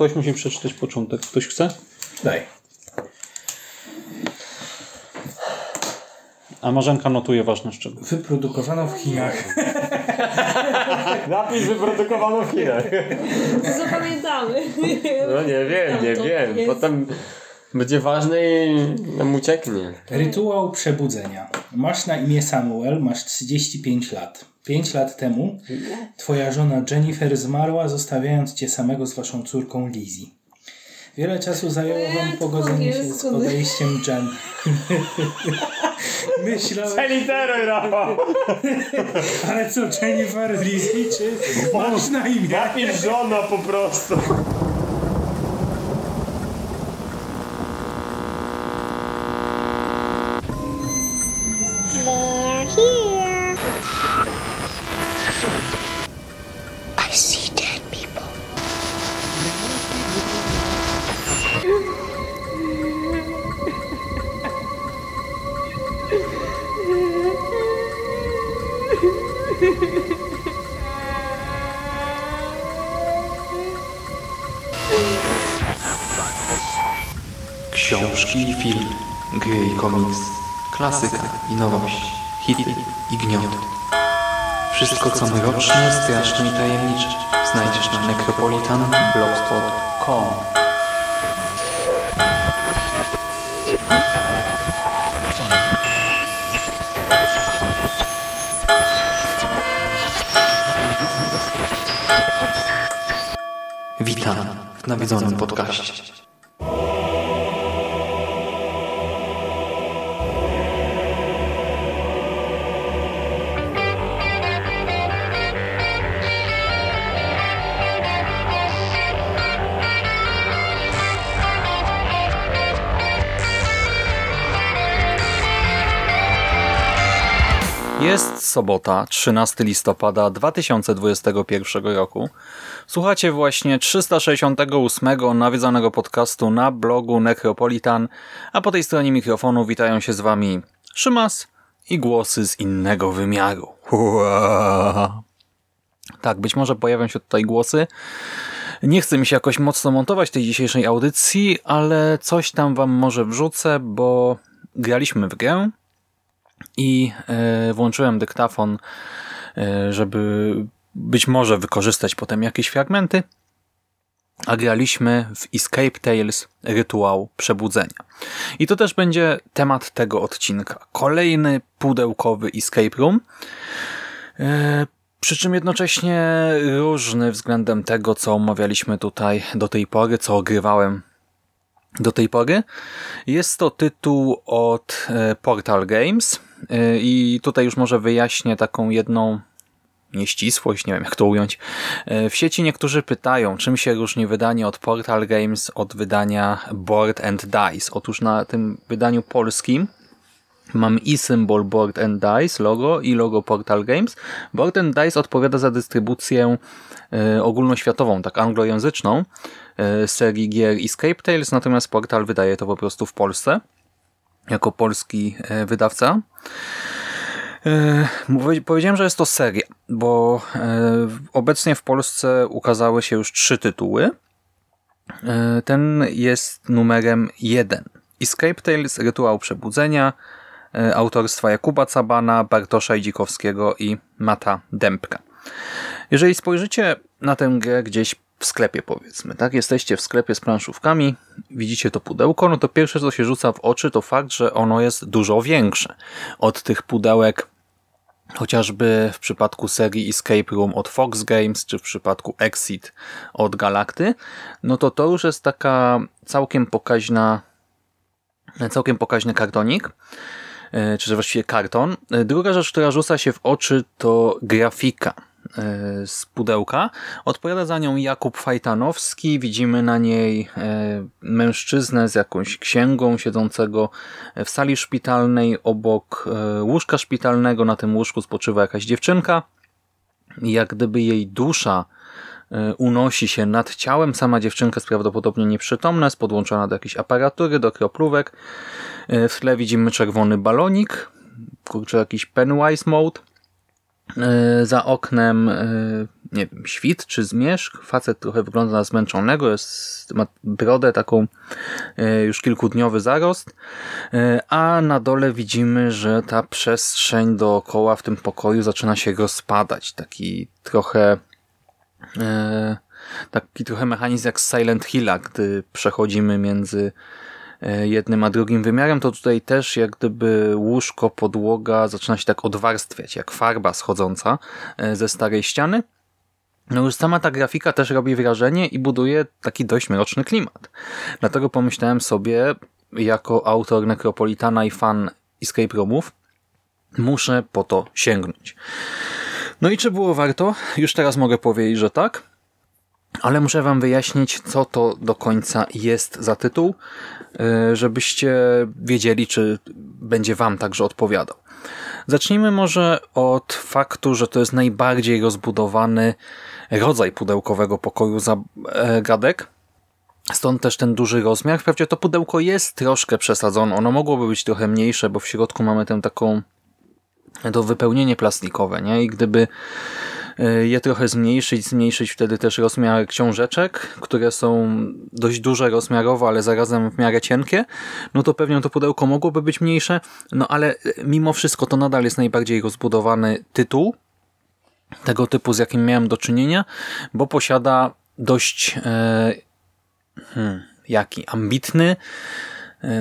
ktoś musi przeczytać początek. Ktoś chce? Daj. A Marzenka notuje ważne szczegóły. Wyprodukowano w Chinach. Napis wyprodukowano w Chinach. Zapamiętamy. No nie wiem, nie wiem. jest- Potem będzie ważny i nam ucieknie. Rytuał przebudzenia. Masz na imię Samuel, masz 35 lat. 5 lat temu twoja żona Jennifer zmarła, zostawiając cię samego z waszą córką Lizzie. Wiele czasu zajęło wam pogodzenie po się z odejściem Jen. Myślałem, Literuj, Rafał! ale co Jennifer, Lizzie, czy masz na imię? Napisz żona po prostu. Wszystko co mroczne, straszne i tajemnicze znajdziesz na necropolitanblogspot.com Witam w nawiedzonym podcaście. Jest sobota, 13 listopada 2021 roku. Słuchacie właśnie 368 nawiedzanego podcastu na blogu Necropolitan, a po tej stronie mikrofonu witają się z wami Szymas i głosy z innego wymiaru. Hua. Tak, być może pojawią się tutaj głosy. Nie chcę mi się jakoś mocno montować tej dzisiejszej audycji, ale coś tam wam może wrzucę, bo graliśmy w grę, i e, włączyłem dyktafon, e, żeby być może wykorzystać potem jakieś fragmenty, a graliśmy w Escape Tales Rytuał Przebudzenia. I to też będzie temat tego odcinka. Kolejny pudełkowy Escape Room, e, przy czym jednocześnie różny względem tego, co omawialiśmy tutaj do tej pory, co ogrywałem do tej pory. Jest to tytuł od Portal Games i tutaj już może wyjaśnię taką jedną nieścisłość, nie wiem jak to ująć. E, W sieci niektórzy pytają, czym się różni wydanie od Portal Games od wydania Board and Dice. Otóż na tym wydaniu polskim Mam i symbol Board and Dice, logo i logo Portal Games. Board and Dice odpowiada za dystrybucję e, ogólnoświatową, tak anglojęzyczną e, serii gier Escape Tales, natomiast Portal wydaje to po prostu w Polsce jako polski e, wydawca. E, Powiedziałem, że jest to seria, bo e, obecnie w Polsce ukazały się już trzy tytuły. Ten jest numerem jeden. Escape Tales, Rytuał Przebudzenia, autorstwa Jakuba Cabana, Bartosza Idzikowskiego i Mata Dębka. Jeżeli spojrzycie na tę grę gdzieś w sklepie powiedzmy, tak, jesteście w sklepie z planszówkami, widzicie to pudełko, no to pierwsze co się rzuca w oczy to fakt, że ono jest dużo większe od tych pudełek chociażby w przypadku serii Escape Room od Fox Games, czy w przypadku Exit od Galacty, no to to już jest taka całkiem pokaźna całkiem pokaźny kartonik, e, czy właściwie karton. E, Druga rzecz, która rzuca się w oczy to grafika z pudełka. Odpowiada za nią Jakub Fajtanowski. Widzimy na niej e, mężczyznę z jakąś księgą siedzącego w sali szpitalnej obok e, łóżka szpitalnego. Na tym łóżku spoczywa jakaś dziewczynka. Jak gdyby jej dusza e, unosi się nad ciałem. Sama dziewczynka jest prawdopodobnie nieprzytomna, jest podłączona do jakiejś aparatury, do kroplówek. E, W tle widzimy czerwony balonik, kurczę, jakiś Pennywise mode. E, za oknem e, nie wiem, świt czy zmierzch. Facet trochę wygląda na zmęczonego, jest, ma brodę taką e, już kilkudniowy zarost, a na dole widzimy, że ta przestrzeń dookoła w tym pokoju zaczyna się rozpadać. Taki trochę taki trochę mechanizm jak z Silent Hilla, gdy przechodzimy między jednym a drugim wymiarem, to tutaj też jak gdyby łóżko, podłoga zaczyna się tak odwarstwiać, jak farba schodząca e, ze starej ściany. No już sama ta grafika też robi wrażenie i buduje taki dość mroczny klimat. Dlatego pomyślałem sobie, jako autor Necropolitana i fan escape roomów, muszę po to sięgnąć. No i czy było warto? Już teraz mogę powiedzieć, że tak. Ale muszę wam wyjaśnić, co to do końca jest za tytuł, e, żebyście wiedzieli, czy będzie wam także odpowiadał. Zacznijmy może od faktu, że to jest najbardziej rozbudowany rodzaj pudełkowego pokoju zagadek. Stąd też ten duży rozmiar. Wprawdzie to pudełko jest troszkę przesadzone. Ono mogłoby być trochę mniejsze, bo w środku mamy tę taką to wypełnienie plastikowe, nie? I gdyby E, je trochę zmniejszyć, zmniejszyć wtedy też rozmiar książeczek, które są dość duże rozmiarowo, ale zarazem w miarę cienkie, no to pewnie to pudełko mogłoby być mniejsze, no ale mimo wszystko to nadal jest najbardziej rozbudowany tytuł tego typu, z jakim miałem do czynienia, bo posiada dość e, hmm, jaki ambitny,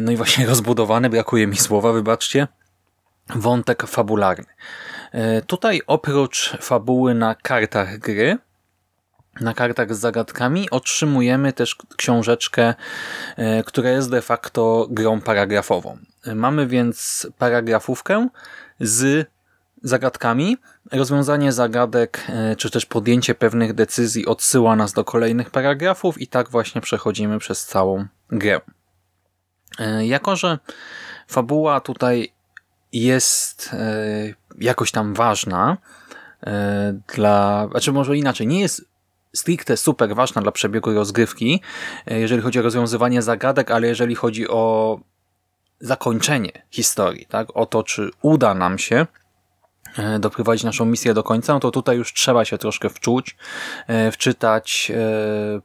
no i właśnie rozbudowany, brakuje mi słowa, wybaczcie, wątek fabularny. E, tutaj oprócz fabuły na kartach gry, na kartach z zagadkami otrzymujemy też książeczkę, e, która jest de facto grą paragrafową. E, mamy więc paragrafówkę z zagadkami. Rozwiązanie zagadek, czy też podjęcie pewnych decyzji odsyła nas do kolejnych paragrafów i tak właśnie przechodzimy przez całą grę. Jako, że fabuła tutaj jest jakoś tam ważna e, dla, znaczy może inaczej, nie jest stricte super ważna dla przebiegu rozgrywki, e, jeżeli chodzi o rozwiązywanie zagadek, ale jeżeli chodzi o zakończenie historii, tak, o to, czy uda nam się doprowadzić naszą misję do końca, no to tutaj już trzeba się troszkę wczuć, wczytać,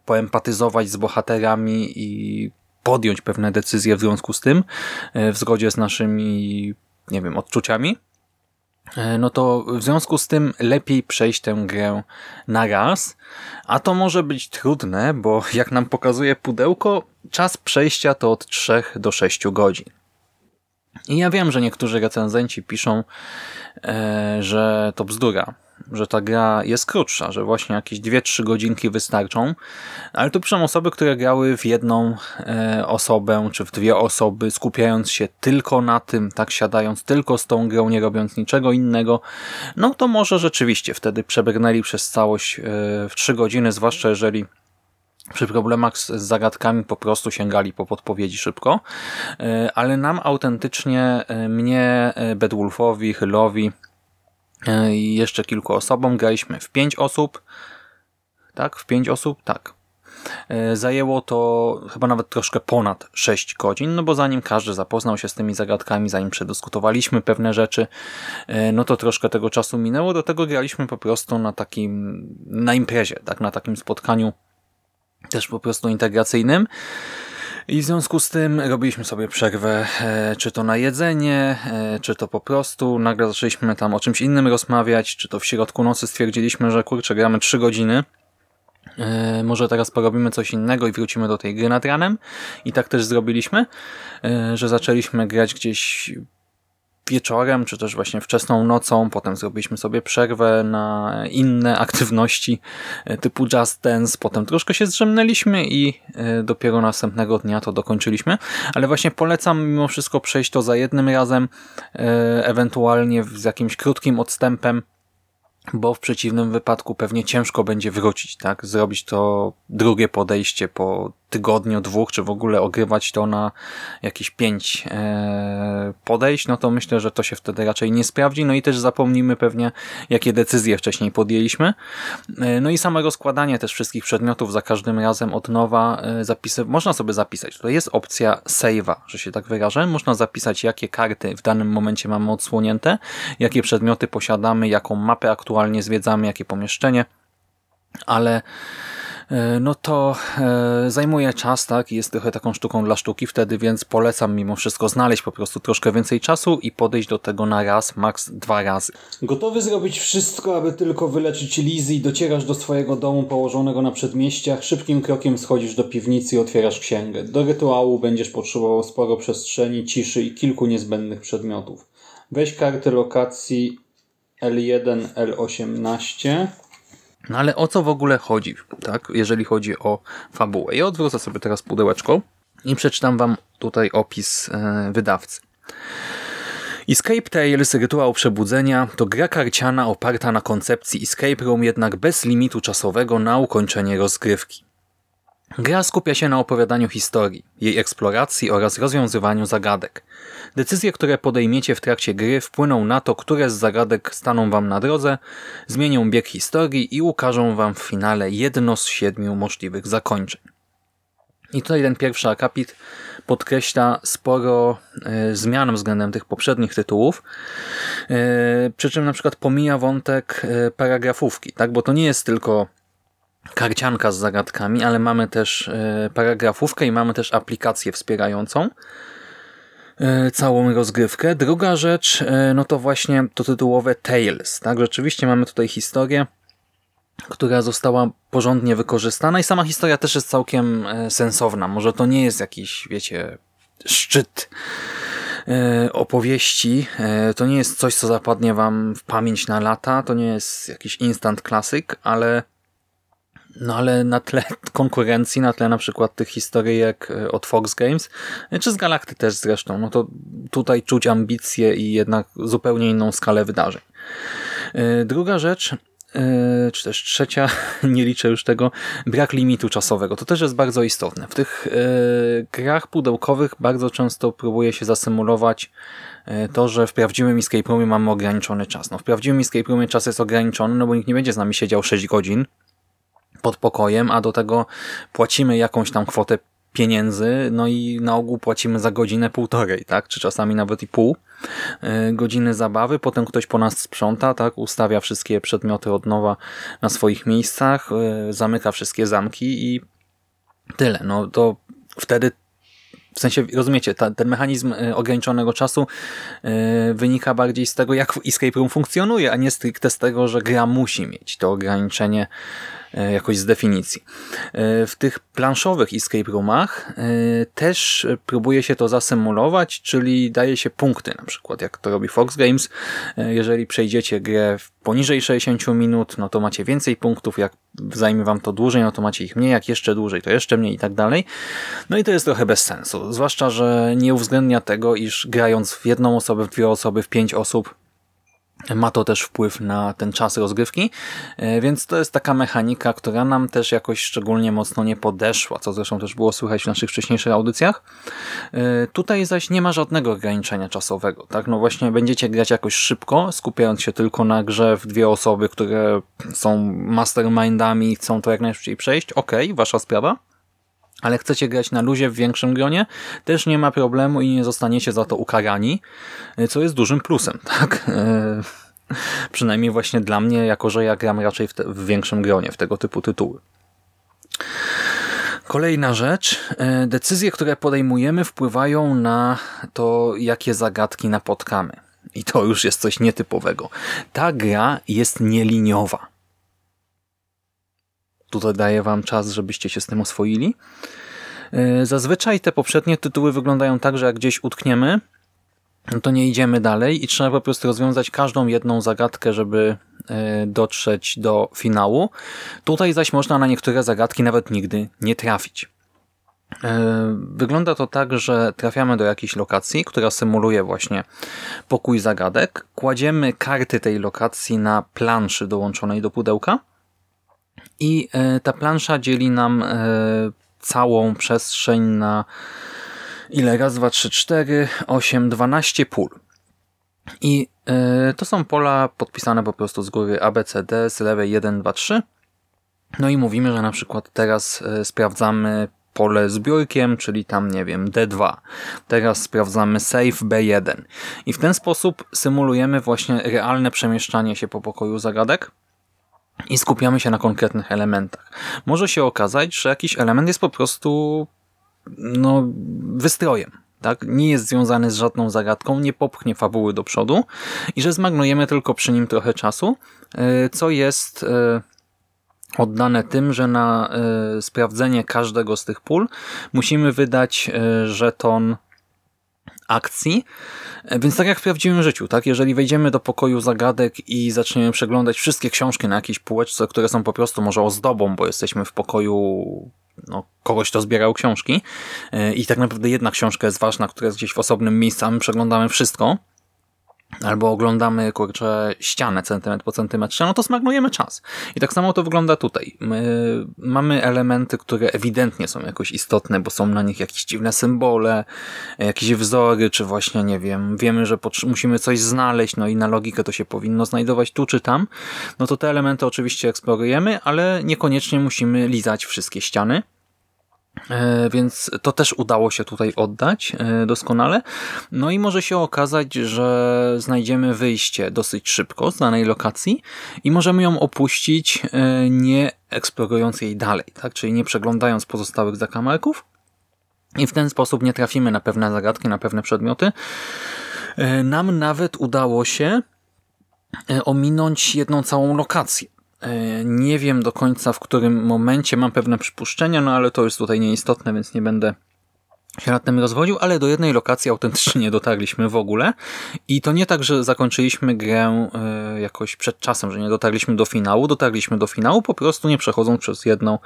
poempatyzować z bohaterami i podjąć pewne decyzje w związku z tym, w zgodzie z naszymi nie wiem, odczuciami, e, no to w związku z tym lepiej przejść tę grę na raz, a to może być trudne, bo jak nam pokazuje pudełko, czas przejścia to od 3 do 6 godzin. I ja wiem, że niektórzy recenzenci piszą, e, że to bzdura, że ta gra jest krótsza, że właśnie jakieś 2-3 godzinki wystarczą, ale to piszą osoby, które grały w jedną e, osobę, czy w dwie osoby, skupiając się tylko na tym, tak siadając tylko z tą grą, nie robiąc niczego innego, no to może rzeczywiście wtedy przebrnęli przez całość e, w 3 godziny, zwłaszcza jeżeli przy problemach z zagadkami po prostu sięgali po podpowiedzi szybko, e, ale nam autentycznie, e, mnie, e, Bedwulfowi, Hyllowi, E, i jeszcze kilku osobom. Graliśmy w pięć osób. Tak? W pięć osób? Tak. E, zajęło to chyba nawet troszkę ponad 6 godzin, no bo zanim każdy zapoznał się z tymi zagadkami, zanim przedyskutowaliśmy pewne rzeczy, e, no to troszkę tego czasu minęło. Do tego graliśmy po prostu na takim, na imprezie, tak, na takim spotkaniu też po prostu integracyjnym. I w związku z tym robiliśmy sobie przerwę, e, czy to na jedzenie, e, czy to po prostu. Nagle zaczęliśmy tam o czymś innym rozmawiać, czy to w środku nocy stwierdziliśmy, że kurczę, gramy 3 godziny. E, może teraz porobimy coś innego i wrócimy do tej gry nad ranem. I tak też zrobiliśmy, że zaczęliśmy grać gdzieś wieczorem, czy też właśnie wczesną nocą. Potem zrobiliśmy sobie przerwę na inne aktywności e, typu Just Dance. Potem troszkę się zrzemnęliśmy i e, dopiero następnego dnia to dokończyliśmy. Ale właśnie polecam mimo wszystko przejść to za jednym razem, e, ewentualnie z jakimś krótkim odstępem, bo w przeciwnym wypadku pewnie ciężko będzie wrócić, tak? Zrobić to drugie podejście po tygodniu, dwóch, czy w ogóle ogrywać to na jakieś pięć e, podejść, no to myślę, że to się wtedy raczej nie sprawdzi. No i też zapomnimy pewnie, jakie decyzje wcześniej podjęliśmy. E, no i samo rozkładanie też wszystkich przedmiotów za każdym razem od nowa e, zapisy, można sobie zapisać. To jest opcja save'a, że się tak wyrażę. Można zapisać, jakie karty w danym momencie mamy odsłonięte, jakie przedmioty posiadamy, jaką mapę aktualnie zwiedzamy, jakie pomieszczenie, ale no to e, zajmuje czas, tak, jest trochę taką sztuką dla sztuki wtedy, więc polecam mimo wszystko znaleźć po prostu troszkę więcej czasu i podejść do tego na raz, maks dwa razy. Gotowy zrobić wszystko, aby tylko wyleczyć Lizy i docierasz do swojego domu położonego na przedmieściach, szybkim krokiem schodzisz do piwnicy i otwierasz księgę. Do rytuału będziesz potrzebował sporo przestrzeni, ciszy i kilku niezbędnych przedmiotów. Weź karty lokacji L1, L18 no ale o co w ogóle chodzi, tak? jeżeli chodzi o fabułę? Ja odwrócę sobie teraz pudełeczko i przeczytam wam tutaj opis e, wydawcy. Escape Tales Rytuał Przebudzenia to gra karciana oparta na koncepcji escape room, jednak bez limitu czasowego na ukończenie rozgrywki. Gra skupia się na opowiadaniu historii, jej eksploracji oraz rozwiązywaniu zagadek. Decyzje, które podejmiecie w trakcie gry wpłyną na to, które z zagadek staną wam na drodze, zmienią bieg historii i ukażą wam w finale jedno z siedmiu możliwych zakończeń. I tutaj ten pierwszy akapit podkreśla sporo e, zmian względem tych poprzednich tytułów, e, przy czym na przykład pomija wątek e, paragrafówki, tak? bo to nie jest tylko karcianka z zagadkami, ale mamy też e, paragrafówkę i mamy też aplikację wspierającą e, całą rozgrywkę. Druga rzecz, e, no to właśnie to tytułowe Tales. Tak, rzeczywiście mamy tutaj historię, która została porządnie wykorzystana i sama historia też jest całkiem sensowna. Może to nie jest jakiś, wiecie, szczyt opowieści. To nie jest coś, co zapadnie wam w pamięć na lata. To nie jest jakiś instant klasyk, ale no ale na tle konkurencji, na tle na przykład tych historyjek e, od Fox Games, e, czy z Galakty też zresztą, no to tutaj czuć ambicje i jednak zupełnie inną skalę wydarzeń. E, druga rzecz, czy też trzecia, nie liczę już tego, brak limitu czasowego. To też jest bardzo istotne. W tych grach pudełkowych bardzo często próbuje się zasymulować to, że w prawdziwym escape roomie mamy ograniczony czas. No w prawdziwym escape roomie czas jest ograniczony, no bo nikt nie będzie z nami siedział 6 godzin, pod pokojem, a do tego płacimy jakąś tam kwotę pieniędzy, no i na ogół płacimy za godzinę półtorej, tak, czy czasami nawet i pół e, godziny zabawy, potem ktoś po nas sprząta, tak, ustawia wszystkie przedmioty od nowa na swoich miejscach, e, zamyka wszystkie zamki i tyle, no to wtedy w sensie, rozumiecie, ta, ten mechanizm e, ograniczonego czasu wynika bardziej z tego, jak escape room funkcjonuje, a nie stricte z tego, że gra musi mieć to ograniczenie jakoś z definicji. E, w tych planszowych escape roomach e, też próbuje się to zasymulować, czyli daje się punkty na przykład, jak to robi Fox Games. Jeżeli przejdziecie grę poniżej 60 minut, no to macie więcej punktów, jak zajmie wam to dłużej, no to macie ich mniej, jak jeszcze dłużej, to jeszcze mniej i tak dalej. No i to jest trochę bez sensu, zwłaszcza, że nie uwzględnia tego, iż grając w jedną osobę, w dwie osoby, w pięć osób, ma to też wpływ na ten czas rozgrywki, e, więc to jest taka mechanika, która nam też jakoś szczególnie mocno nie podeszła, co zresztą też było słychać w naszych wcześniejszych audycjach. E, tutaj zaś nie ma żadnego ograniczenia czasowego. tak? No właśnie będziecie grać jakoś szybko, skupiając się tylko na grze w dwie osoby, które są mastermindami i chcą to jak najszybciej przejść. Okej, okay, wasza sprawa ale chcecie grać na luzie w większym gronie, też nie ma problemu i nie zostaniecie za to ukarani, co jest dużym plusem, tak? E, przynajmniej właśnie dla mnie, jako że ja gram raczej w, te, w większym gronie, w tego typu tytuły. Kolejna rzecz. E, decyzje, które podejmujemy wpływają na to, jakie zagadki napotkamy. I to już jest coś nietypowego. Ta gra jest nieliniowa. Tutaj daję wam czas, żebyście się z tym oswoili. E, zazwyczaj te poprzednie tytuły wyglądają tak, że jak gdzieś utkniemy, to nie idziemy dalej i trzeba po prostu rozwiązać każdą jedną zagadkę, żeby e, dotrzeć do finału. Tutaj zaś można na niektóre zagadki nawet nigdy nie trafić. E, wygląda to tak, że trafiamy do jakiejś lokacji, która symuluje właśnie pokój zagadek. Kładziemy karty tej lokacji na planszy dołączonej do pudełka i ta plansza dzieli nam całą przestrzeń na ile? Raz, dwa, trzy, cztery, osiem, dwanaście pól. I y, to są pola podpisane po prostu z góry ABCD, z lewej 1, 2, 3. No i mówimy, że na przykład teraz sprawdzamy pole z biurkiem, czyli tam, nie wiem, D2. Teraz sprawdzamy safe B1. I w ten sposób symulujemy właśnie realne przemieszczanie się po pokoju zagadek i skupiamy się na konkretnych elementach. Może się okazać, że jakiś element jest po prostu no, wystrojem. Tak? Nie jest związany z żadną zagadką, nie popchnie fabuły do przodu i że zmagnujemy tylko przy nim trochę czasu, y, co jest y, oddane tym, że na y, sprawdzenie każdego z tych pól musimy wydać żeton akcji. Więc tak jak w prawdziwym życiu, tak? Jeżeli wejdziemy do pokoju zagadek i zaczniemy przeglądać wszystkie książki na jakiejś półeczce, które są po prostu może ozdobą, bo jesteśmy w pokoju no, kogoś, kto zbierał książki i tak naprawdę jedna książka jest ważna, która jest gdzieś w osobnym miejscu, a my przeglądamy wszystko, albo oglądamy, kurczę, ścianę centymetr po centymetrze, no to smagnujemy czas. I tak samo to wygląda tutaj. My mamy elementy, które ewidentnie są jakoś istotne, bo są na nich jakieś dziwne symbole, jakieś wzory, czy właśnie, nie wiem, wiemy, że musimy coś znaleźć, no i na logikę to się powinno znajdować tu czy tam. No to te elementy oczywiście eksplorujemy, ale niekoniecznie musimy lizać wszystkie ściany. E, więc to też udało się tutaj oddać e, doskonale. No i może się okazać, że znajdziemy wyjście dosyć szybko z danej lokacji i możemy ją opuścić e, nie eksplorując jej dalej, tak? czyli nie przeglądając pozostałych zakamarków i w ten sposób nie trafimy na pewne zagadki, na pewne przedmioty. Nam nawet udało się ominąć jedną całą lokację. E, nie wiem do końca w którym momencie, mam pewne przypuszczenia, no ale to jest tutaj nieistotne, więc nie będę się nad tym rozwodził, ale do jednej lokacji autentycznie nie dotarliśmy w ogóle. I to nie tak, że zakończyliśmy grę e, jakoś przed czasem, że nie dotarliśmy do finału, dotarliśmy do finału po prostu nie przechodząc przez jedną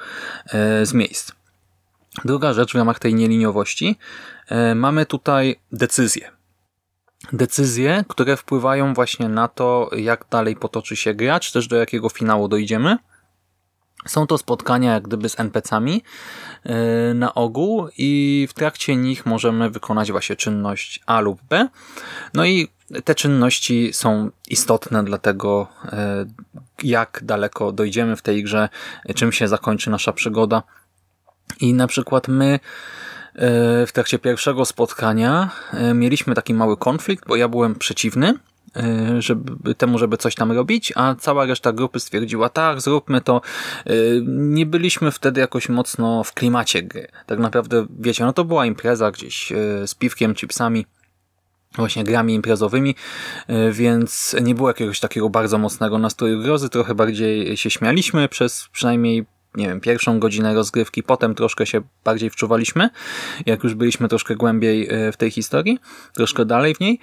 e, z miejsc. Druga rzecz w ramach tej nieliniowości, mamy tutaj decyzję decyzje, które wpływają właśnie na to, jak dalej potoczy się gra, czy też do jakiego finału dojdziemy. Są to spotkania jak gdyby z NPC-ami yy, na ogół i w trakcie nich możemy wykonać właśnie czynność A lub B. No i te czynności są istotne dla tego, yy, jak daleko dojdziemy w tej grze, czym się zakończy nasza przygoda. I na przykład my E, w trakcie pierwszego spotkania e, mieliśmy taki mały konflikt, bo ja byłem przeciwny e, żeby, temu, żeby coś tam robić, a cała reszta grupy stwierdziła, tak, zróbmy to. Nie byliśmy wtedy jakoś mocno w klimacie gry. Tak naprawdę, wiecie, no to była impreza gdzieś z piwkiem, chipsami, właśnie grami imprezowymi, więc nie było jakiegoś takiego bardzo mocnego nastroju grozy, trochę bardziej się śmialiśmy przez przynajmniej nie wiem, pierwszą godzinę rozgrywki, potem troszkę się bardziej wczuwaliśmy, jak już byliśmy troszkę głębiej e, w tej historii, troszkę dalej w niej,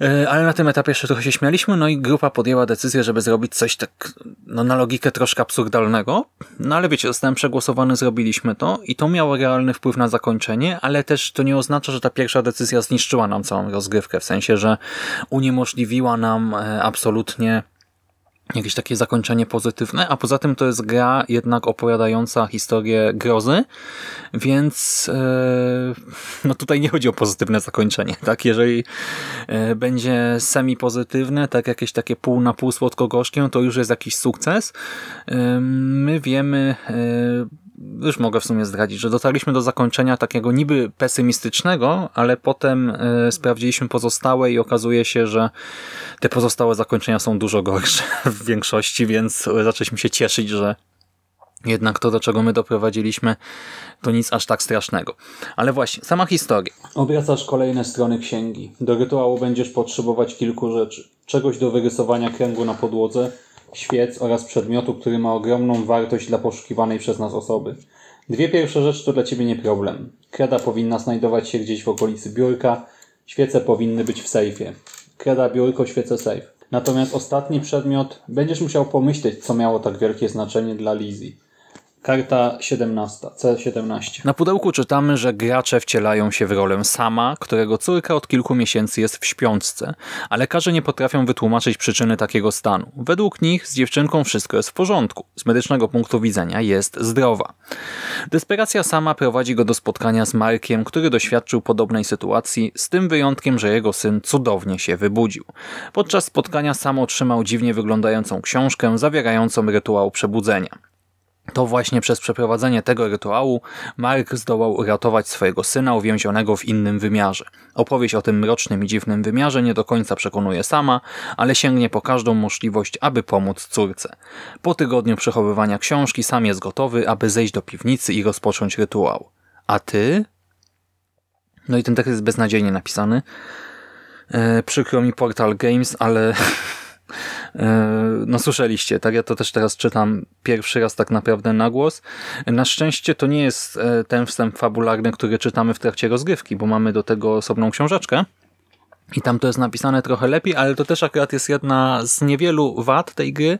e, ale na tym etapie jeszcze trochę się śmialiśmy, no i grupa podjęła decyzję, żeby zrobić coś tak, no na logikę troszkę absurdalnego, no ale wiecie, zostałem przegłosowany, zrobiliśmy to i to miało realny wpływ na zakończenie, ale też to nie oznacza, że ta pierwsza decyzja zniszczyła nam całą rozgrywkę, w sensie, że uniemożliwiła nam e, absolutnie jakieś takie zakończenie pozytywne, a poza tym to jest gra jednak opowiadająca historię grozy, więc e, no tutaj nie chodzi o pozytywne zakończenie. tak? Jeżeli e, będzie semi-pozytywne, tak jakieś takie pół na pół słodko-gorzkie, to już jest jakiś sukces. E, my wiemy już mogę w sumie zdradzić, że dotarliśmy do zakończenia takiego niby pesymistycznego, ale potem y, sprawdziliśmy pozostałe i okazuje się, że te pozostałe zakończenia są dużo gorsze w większości, więc zaczęliśmy się cieszyć, że jednak to, do czego my doprowadziliśmy, to nic aż tak strasznego. Ale właśnie, sama historia. Obracasz kolejne strony księgi. Do rytuału będziesz potrzebować kilku rzeczy. Czegoś do wyrysowania kręgu na podłodze, świec oraz przedmiotu, który ma ogromną wartość dla poszukiwanej przez nas osoby. Dwie pierwsze rzeczy to dla Ciebie nie problem. Kreda powinna znajdować się gdzieś w okolicy biurka, świece powinny być w sejfie. Kreda, biurko, świece, sejf. Natomiast ostatni przedmiot będziesz musiał pomyśleć, co miało tak wielkie znaczenie dla Lizzie. Karta 17, C17. Na pudełku czytamy, że gracze wcielają się w rolę sama, którego córka od kilku miesięcy jest w śpiączce, a lekarze nie potrafią wytłumaczyć przyczyny takiego stanu. Według nich z dziewczynką wszystko jest w porządku. Z medycznego punktu widzenia jest zdrowa. Desperacja sama prowadzi go do spotkania z Markiem, który doświadczył podobnej sytuacji, z tym wyjątkiem, że jego syn cudownie się wybudził. Podczas spotkania sam otrzymał dziwnie wyglądającą książkę zawierającą rytuał przebudzenia. To właśnie przez przeprowadzenie tego rytuału Mark zdołał uratować swojego syna uwięzionego w innym wymiarze. Opowieść o tym mrocznym i dziwnym wymiarze nie do końca przekonuje sama, ale sięgnie po każdą możliwość, aby pomóc córce. Po tygodniu przechowywania książki sam jest gotowy, aby zejść do piwnicy i rozpocząć rytuał. A ty? No i ten tekst jest beznadziejnie napisany. E, przykro mi Portal Games, ale no słyszeliście, tak? Ja to też teraz czytam pierwszy raz tak naprawdę na głos. Na szczęście to nie jest e, ten wstęp fabularny, który czytamy w trakcie rozgrywki, bo mamy do tego osobną książeczkę. I tam to jest napisane trochę lepiej, ale to też akurat jest jedna z niewielu wad tej gry.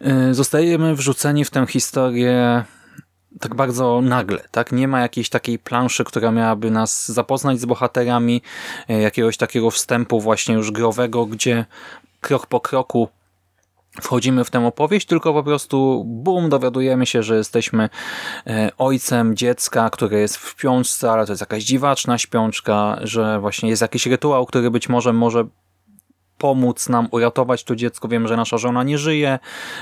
E, zostajemy wrzuceni w tę historię tak bardzo nagle, tak? Nie ma jakiejś takiej planszy, która miałaby nas zapoznać z bohaterami, jakiegoś takiego wstępu właśnie już growego, gdzie krok po kroku wchodzimy w tę opowieść, tylko po prostu bum, dowiadujemy się, że jesteśmy e, ojcem dziecka, które jest w śpiączce, ale to jest jakaś dziwaczna śpiączka, że właśnie jest jakiś rytuał, który być może może pomóc nam uratować to dziecko. Wiemy, że nasza żona nie żyje,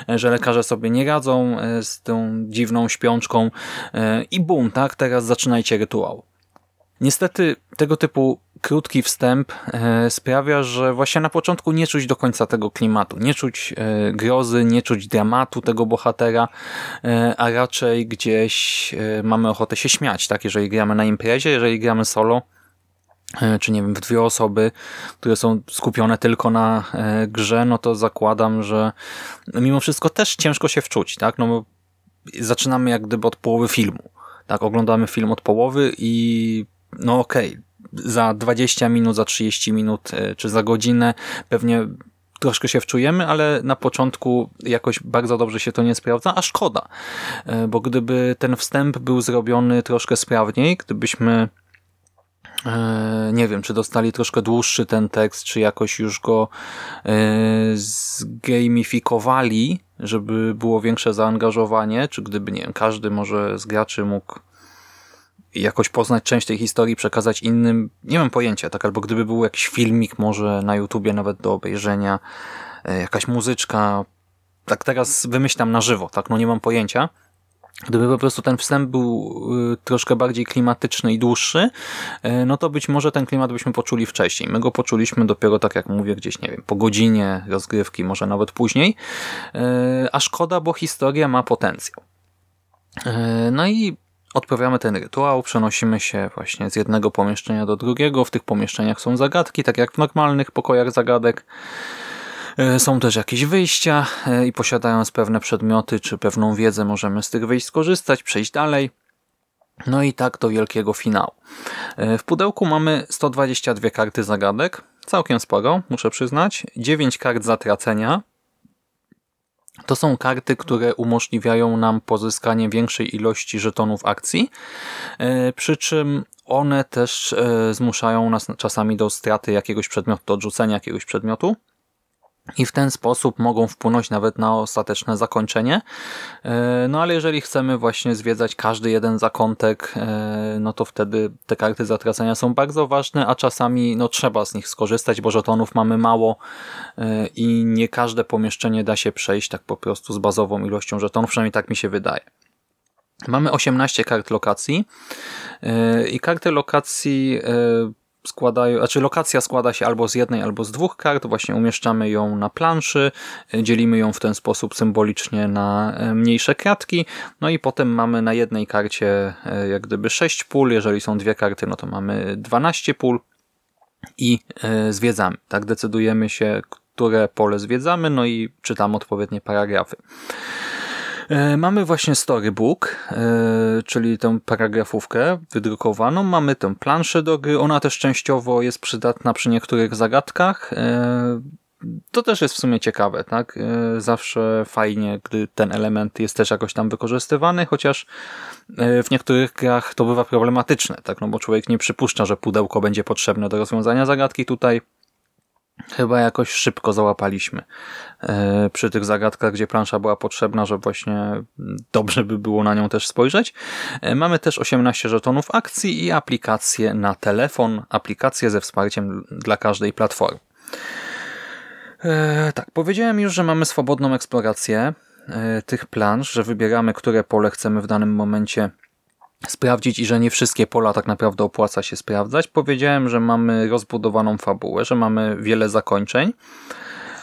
e, że lekarze sobie nie radzą e, z tą dziwną śpiączką i bum, tak, teraz zaczynajcie rytuał. Niestety tego typu krótki wstęp e, sprawia, że właśnie na początku nie czuć do końca tego klimatu, nie czuć e, grozy, nie czuć dramatu tego bohatera, e, a raczej gdzieś mamy ochotę się śmiać, tak? Jeżeli gramy na imprezie, jeżeli gramy solo, czy nie wiem, w dwie osoby, które są skupione tylko na grze, no to zakładam, że mimo wszystko też ciężko się wczuć, tak? No zaczynamy jak gdyby od połowy filmu. Tak, oglądamy film od połowy i no okej, okay, za 20 minut, za 30 minut e, czy za godzinę pewnie troszkę się wczujemy, ale na początku jakoś bardzo dobrze się to nie sprawdza, a szkoda, e, bo gdyby ten wstęp był zrobiony troszkę sprawniej, gdybyśmy e, nie wiem, czy dostali troszkę dłuższy ten tekst, czy jakoś już go zgamifikowali, żeby było większe zaangażowanie, czy gdyby, nie wiem, każdy może z graczy mógł jakoś poznać część tej historii, przekazać innym, nie mam pojęcia, tak, albo gdyby był jakiś filmik może na YouTubie nawet do obejrzenia, e, jakaś muzyczka, tak teraz wymyślam na żywo, tak, no nie mam pojęcia. Gdyby po prostu ten wstęp był y, troszkę bardziej klimatyczny i dłuższy, y, no to być może ten klimat byśmy poczuli wcześniej. My go poczuliśmy dopiero, tak jak mówię, gdzieś, nie wiem, po godzinie rozgrywki, może nawet później. Y, a szkoda, bo historia ma potencjał. No i Odprawiamy ten rytuał, przenosimy się właśnie z jednego pomieszczenia do drugiego. W tych pomieszczeniach są zagadki, tak jak w normalnych pokojach zagadek. E, są też jakieś wyjścia e, i posiadając pewne przedmioty czy pewną wiedzę możemy z tych wyjść skorzystać, przejść dalej. No i tak do wielkiego finału. E, w pudełku mamy 122 karty zagadek, całkiem sporo, muszę przyznać. 9 kart zatracenia, to są karty, które umożliwiają nam pozyskanie większej ilości żetonów akcji, e, przy czym one też e, zmuszają nas czasami do straty jakiegoś przedmiotu, do odrzucenia jakiegoś przedmiotu i w ten sposób mogą wpłynąć nawet na ostateczne zakończenie. E, no ale jeżeli chcemy właśnie zwiedzać każdy jeden zakątek, e, no to wtedy te karty zatracenia są bardzo ważne, a czasami no trzeba z nich skorzystać, bo żetonów mamy mało e, i nie każde pomieszczenie da się przejść tak po prostu z bazową ilością żetonów, przynajmniej tak mi się wydaje. Mamy 18 kart lokacji i karty lokacji składają, znaczy lokacja składa się albo z jednej, albo z dwóch kart. Właśnie umieszczamy ją na planszy, dzielimy ją w ten sposób symbolicznie na e, mniejsze kratki. No i potem mamy na jednej karcie e, jak gdyby 6 pól. Jeżeli są dwie karty, no to mamy 12 pól i e, zwiedzamy. Tak decydujemy się, które pole zwiedzamy, no i czytamy odpowiednie paragrafy. E, mamy właśnie storybook, e, czyli tę paragrafówkę wydrukowaną. Mamy tę planszę do gry. Ona też częściowo jest przydatna przy niektórych zagadkach. E, to też jest w sumie ciekawe, tak? Zawsze fajnie, gdy ten element jest też jakoś tam wykorzystywany, chociaż w niektórych grach to bywa problematyczne, tak? No bo człowiek nie przypuszcza, że pudełko będzie potrzebne do rozwiązania zagadki. Tutaj chyba jakoś szybko załapaliśmy e, przy tych zagadkach, gdzie plansza była potrzebna, że właśnie dobrze by było na nią też spojrzeć. E, Mamy też 18 żetonów akcji i aplikacje na telefon, aplikacje ze wsparciem dla każdej platformy. E, tak, powiedziałem już, że mamy swobodną eksplorację tych planż, że wybieramy, które pole chcemy w danym momencie sprawdzić i że nie wszystkie pola tak naprawdę opłaca się sprawdzać. Powiedziałem, że mamy rozbudowaną fabułę, że mamy wiele zakończeń.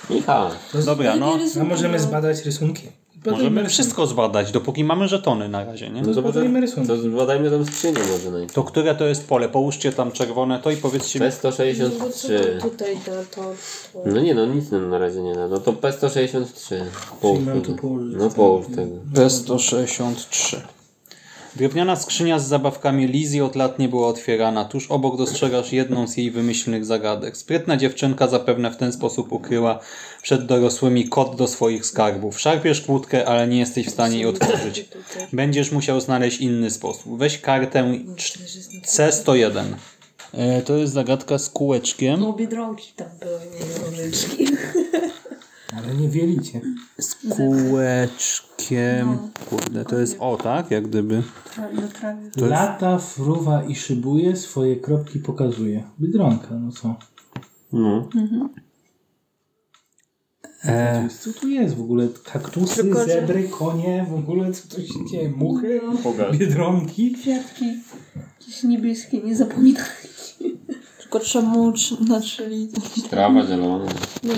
Michał, Dobra, no. A możemy zbadać rysunki. Możemy wszystko zbadać, dopóki mamy żetony na razie, nie? no to, Zbadajmy rysunki. to zbadajmy tą skrzynię może najpierw. To które to jest pole? Połóżcie tam czerwone to i powiedzcie mi. P163. Tutaj to, to, to. No nie no, nic nam na razie nie da. No to P163. Połóż tego. No połóż tego. B163. Drewniana skrzynia z zabawkami Lizzie od lat nie była otwierana. Tuż obok dostrzegasz jedną z jej wymyślnych zagadek. Sprytna dziewczynka zapewne w ten sposób ukryła przed dorosłymi kod do swoich skarbów. Szarpiesz kłódkę, ale nie jesteś w stanie jej otworzyć. Będziesz musiał znaleźć inny sposób. Weź kartę C101. E, To jest zagadka z kółeczkiem. No biedronki tam były, nie nożyczki. Ale nie wielicie. Z kółeczkiem. Kurde, to jest o, tak? Jak gdyby. No prawie. Lata, fruwa i szybuje, swoje kropki pokazuje. Biedronka, no co? No. Co, jest, co tu jest w ogóle? Kaktusy, Tylko, że- zebry, konie, w ogóle co tu się dzieje? Muchy, biedronki. Kwiatki. Jakieś niebieskie, nie zapominajcie. Tylko trzeba móc na trzy litry. Trawa zielona. No.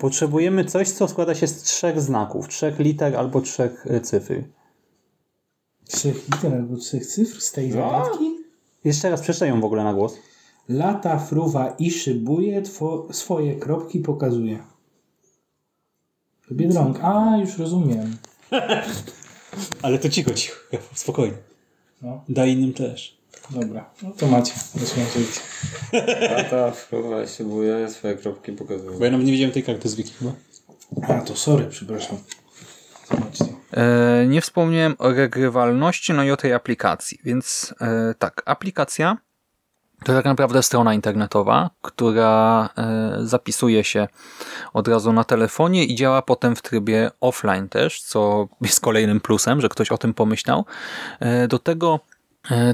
Potrzebujemy coś, co składa się z trzech znaków, trzech liter albo trzech e, cyfr. Trzech liter albo trzech cyfr z tej zagadki? Jeszcze raz przeczytaj ją w ogóle na głos. Lata, fruwa i szybuje, swoje kropki pokazuje. To Biedronka. A, już rozumiem. Ale to cicho, cicho, spokojnie. No. Daj innym też. Dobra, no to macie, rozwiązujcie. Tata wpływa się buje, swoje kropki pokazuje. Bo ja nawet nie widziałem tej karty z wiki chyba. A, to sorry, przepraszam. Zobaczcie. E, nie wspomniałem o regrywalności, no i o tej aplikacji. Więc e, tak, aplikacja to tak naprawdę strona internetowa, która e, zapisuje się od razu na telefonie i działa potem w trybie offline też, co jest kolejnym plusem, że ktoś o tym pomyślał. E, do tego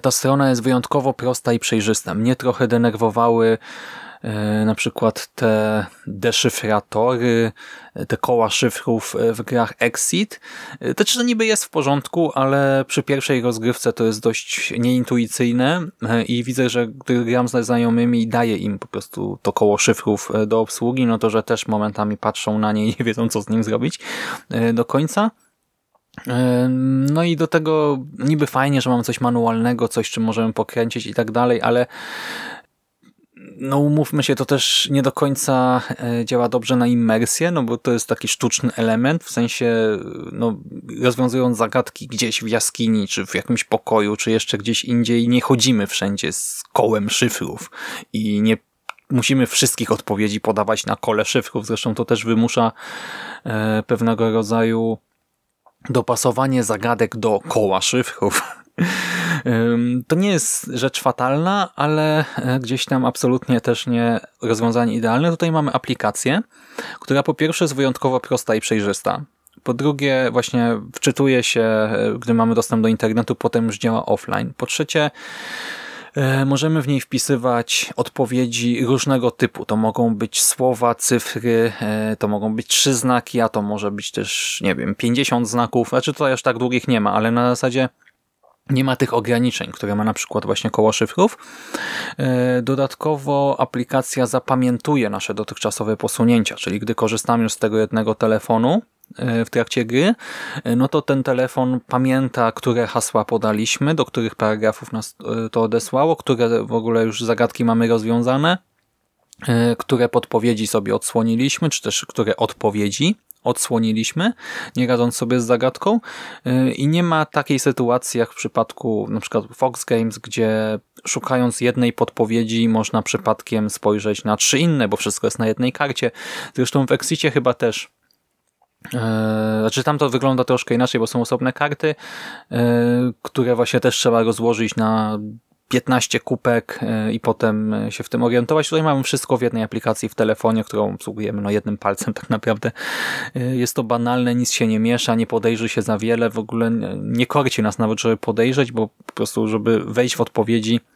ta strona jest wyjątkowo prosta i przejrzysta. Mnie trochę denerwowały e, na przykład te deszyfratory, e, te koła szyfrów e, w grach Exit. E, To czy to niby jest w porządku, ale przy pierwszej rozgrywce to jest dość nieintuicyjne e, i widzę, że gdy gram ze znajomymi i daję im po prostu to koło szyfrów e, do obsługi, no to że też momentami patrzą na nie i nie wiedzą co z nim zrobić e, do końca. E, No i do tego niby fajnie, że mam coś manualnego, coś czym możemy pokręcić i tak dalej, ale no umówmy się, to też nie do końca e, działa dobrze na immersję, no bo to jest taki sztuczny element, w sensie no, rozwiązując zagadki gdzieś w jaskini, czy w jakimś pokoju, czy jeszcze gdzieś indziej, nie chodzimy wszędzie z kołem szyfrów i nie musimy wszystkich odpowiedzi podawać na kole szyfrów, zresztą to też wymusza e, pewnego rodzaju dopasowanie zagadek do koła szyfrów. To nie jest rzecz fatalna, ale e, gdzieś tam absolutnie też nie rozwiązanie idealne. Tutaj mamy aplikację, która po pierwsze jest wyjątkowo prosta i przejrzysta. Po drugie właśnie wczytuje się, e, gdy mamy dostęp do internetu, potem już działa offline. Po trzecie Możemy w niej wpisywać odpowiedzi różnego typu. To mogą być słowa, cyfry, e, to mogą być trzy znaki, a to może być też, nie wiem, 50 znaków. Znaczy tutaj aż tak długich nie ma, ale na zasadzie nie ma tych ograniczeń, które ma na przykład właśnie koło szyfrów. E, Dodatkowo aplikacja zapamiętuje nasze dotychczasowe posunięcia, czyli gdy korzystamy już z tego jednego telefonu e, w trakcie gry, e, no to ten telefon pamięta, które hasła podaliśmy, do których paragrafów nas e, to odesłało, które w ogóle już zagadki mamy rozwiązane, e, które podpowiedzi sobie odsłoniliśmy, czy też które odpowiedzi odsłoniliśmy, nie radząc sobie z zagadką i nie ma takiej sytuacji jak w przypadku na przykład Fox Games, gdzie szukając jednej podpowiedzi można przypadkiem spojrzeć na trzy inne, bo wszystko jest na jednej karcie. Zresztą w Exicie chyba też e, znaczy tam to wygląda troszkę inaczej, bo są osobne karty, e, które właśnie też trzeba rozłożyć na 15 kupek e, i potem się w tym orientować. Tutaj mamy wszystko w jednej aplikacji w telefonie, którą obsługujemy no jednym palcem tak naprawdę. Jest to banalne, nic się nie miesza, nie podejrzy się za wiele, w ogóle nie korci nas nawet, żeby podejrzeć, bo po prostu, żeby wejść w odpowiedzi E,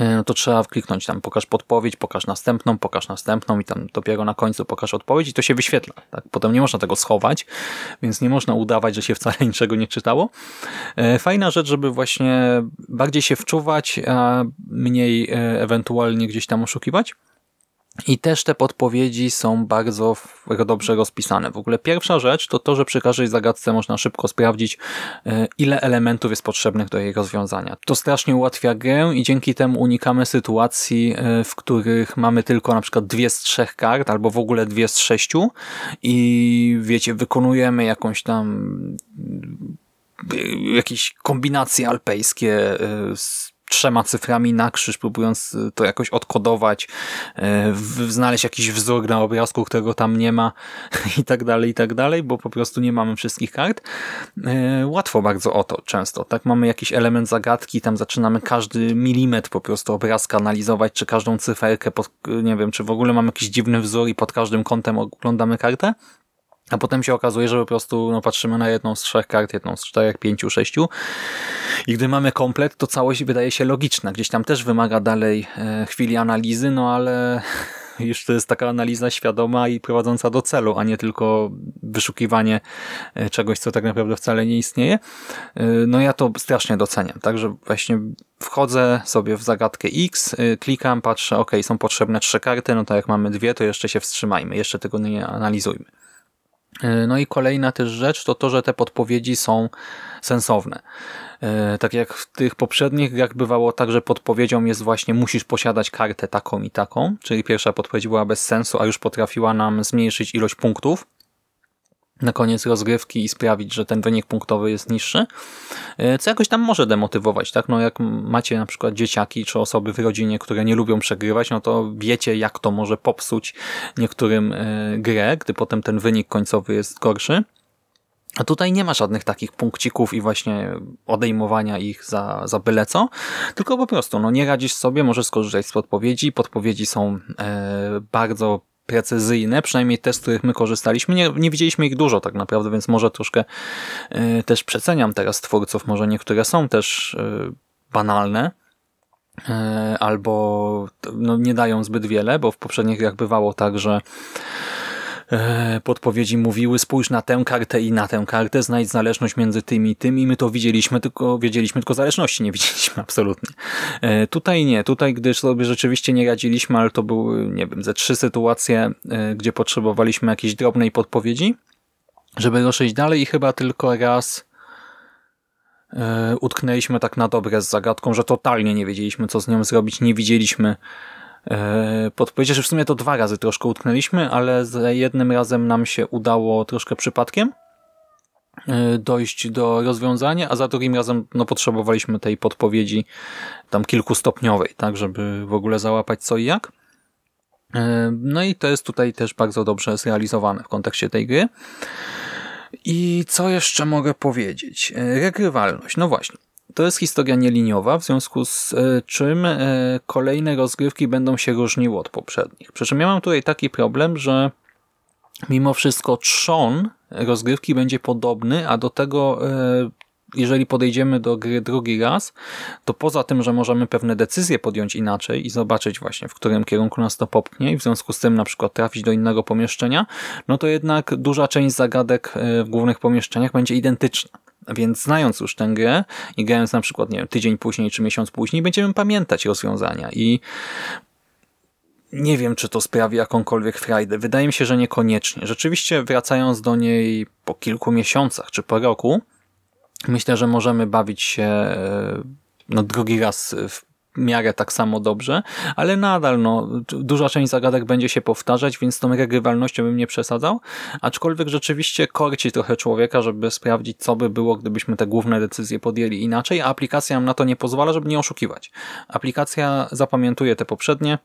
no to trzeba kliknąć tam pokaż podpowiedź, pokaż następną, pokaż następną i tam dopiero na końcu pokaż odpowiedź i to się wyświetla. Tak? Potem nie można tego schować, więc nie można udawać, że się wcale niczego nie czytało. E, fajna rzecz, żeby właśnie bardziej się wczuwać, a mniej e, ewentualnie gdzieś tam oszukiwać. I też te podpowiedzi są bardzo dobrze rozpisane. W ogóle pierwsza rzecz to to, że przy każdej zagadce można szybko sprawdzić, e, ile elementów jest potrzebnych do jej rozwiązania. To strasznie ułatwia grę i dzięki temu unikamy sytuacji, e, w których mamy tylko na przykład dwie z trzech kart, albo w ogóle dwie z sześciu i wiecie, wykonujemy jakąś tam e, jakieś kombinacje alpejskie z trzema cyframi na krzyż, próbując y, to jakoś odkodować, y, znaleźć jakiś wzór na obrazku, którego tam nie ma i tak dalej, i tak dalej, bo po prostu nie mamy wszystkich kart. Y, łatwo bardzo o to często. Tak mamy jakiś element zagadki, tam zaczynamy każdy milimetr po prostu obrazka analizować, czy każdą cyferkę, pod, nie wiem, czy w ogóle mamy jakiś dziwny wzór i pod każdym kątem oglądamy kartę. A potem się okazuje, że po prostu no, patrzymy na jedną z trzech kart, jedną z czterech, pięciu, sześciu i gdy mamy komplet, to całość wydaje się logiczna. Gdzieś tam też wymaga dalej e, chwili analizy, no ale już to jest taka analiza świadoma i prowadząca do celu, a nie tylko wyszukiwanie e, czegoś, co tak naprawdę wcale nie istnieje. E, no ja to strasznie doceniam, także właśnie wchodzę sobie w zagadkę X, klikam, patrzę, ok, są potrzebne trzy karty, no to jak mamy dwie, to jeszcze się wstrzymajmy, jeszcze tego nie analizujmy. E, no i kolejna też rzecz to to, że te podpowiedzi są sensowne. E, tak jak w tych poprzednich grach bywało tak, że podpowiedzią jest właśnie musisz posiadać kartę taką i taką, czyli pierwsza podpowiedź była bez sensu, a już potrafiła nam zmniejszyć ilość punktów, na koniec rozgrywki i sprawić, że ten wynik punktowy jest niższy, e, co jakoś tam może demotywować, tak? No jak macie na przykład dzieciaki czy osoby w rodzinie, które nie lubią przegrywać, no to wiecie jak to może popsuć niektórym e, grę, gdy potem ten wynik końcowy jest gorszy. A tutaj nie ma żadnych takich punkcików i właśnie odejmowania ich za, za byle co, tylko po prostu no nie radzisz sobie, możesz skorzystać z podpowiedzi. Podpowiedzi są e, bardzo precyzyjne, przynajmniej te, z których my korzystaliśmy. Nie, nie widzieliśmy ich dużo tak naprawdę, więc może troszkę y, też przeceniam teraz twórców, może niektóre są też y, banalne, y, albo no, nie dają zbyt wiele, bo w poprzednich jak bywało tak, że E, podpowiedzi mówiły spójrz na tę kartę i na tę kartę, znajdź zależność między tymi i tym i my to widzieliśmy, tylko wiedzieliśmy, tylko zależności nie widzieliśmy absolutnie. E, tutaj nie, tutaj gdyż sobie rzeczywiście nie radziliśmy, ale to były, nie wiem, ze trzy sytuacje, e, gdzie potrzebowaliśmy jakiejś drobnej podpowiedzi, żeby ruszyć dalej i chyba tylko raz utknęliśmy tak na dobre z zagadką, że totalnie nie wiedzieliśmy, co z nią zrobić, nie widzieliśmy E, podpowiedzi, że w sumie to dwa razy troszkę utknęliśmy, ale za jednym razem nam się udało troszkę przypadkiem e, dojść do rozwiązania, a za drugim razem no, potrzebowaliśmy tej podpowiedzi tam kilkustopniowej, tak, żeby w ogóle załapać co i jak. E, no i to jest tutaj też bardzo dobrze zrealizowane w kontekście tej gry. I co jeszcze mogę powiedzieć? Regrywalność. No właśnie. To jest historia nieliniowa, w związku z e, czym e, kolejne rozgrywki będą się różniły od poprzednich. Przy czym ja mam tutaj taki problem, że mimo wszystko trzon rozgrywki będzie podobny, a do tego e, jeżeli podejdziemy do gry drugi raz, to poza tym, że możemy pewne decyzje podjąć inaczej i zobaczyć właśnie, w którym kierunku nas to popchnie i w związku z tym na przykład trafić do innego pomieszczenia, no to jednak duża część zagadek w głównych pomieszczeniach będzie identyczna. Więc znając już tę grę i grając na przykład nie wiem, tydzień później czy miesiąc później, będziemy pamiętać rozwiązania i nie wiem, czy to sprawi jakąkolwiek frajdę. Wydaje mi się, że niekoniecznie. Rzeczywiście wracając do niej po kilku miesiącach czy po roku, myślę, że możemy bawić się no, drugi raz w miarę tak samo dobrze, ale nadal no, duża część zagadek będzie się powtarzać, więc tą regrywalnością bym nie przesadzał, aczkolwiek rzeczywiście korci trochę człowieka, żeby sprawdzić, co by było, gdybyśmy te główne decyzje podjęli inaczej, a aplikacja nam na to nie pozwala, żeby nie oszukiwać. Aplikacja zapamiętuje te poprzednie,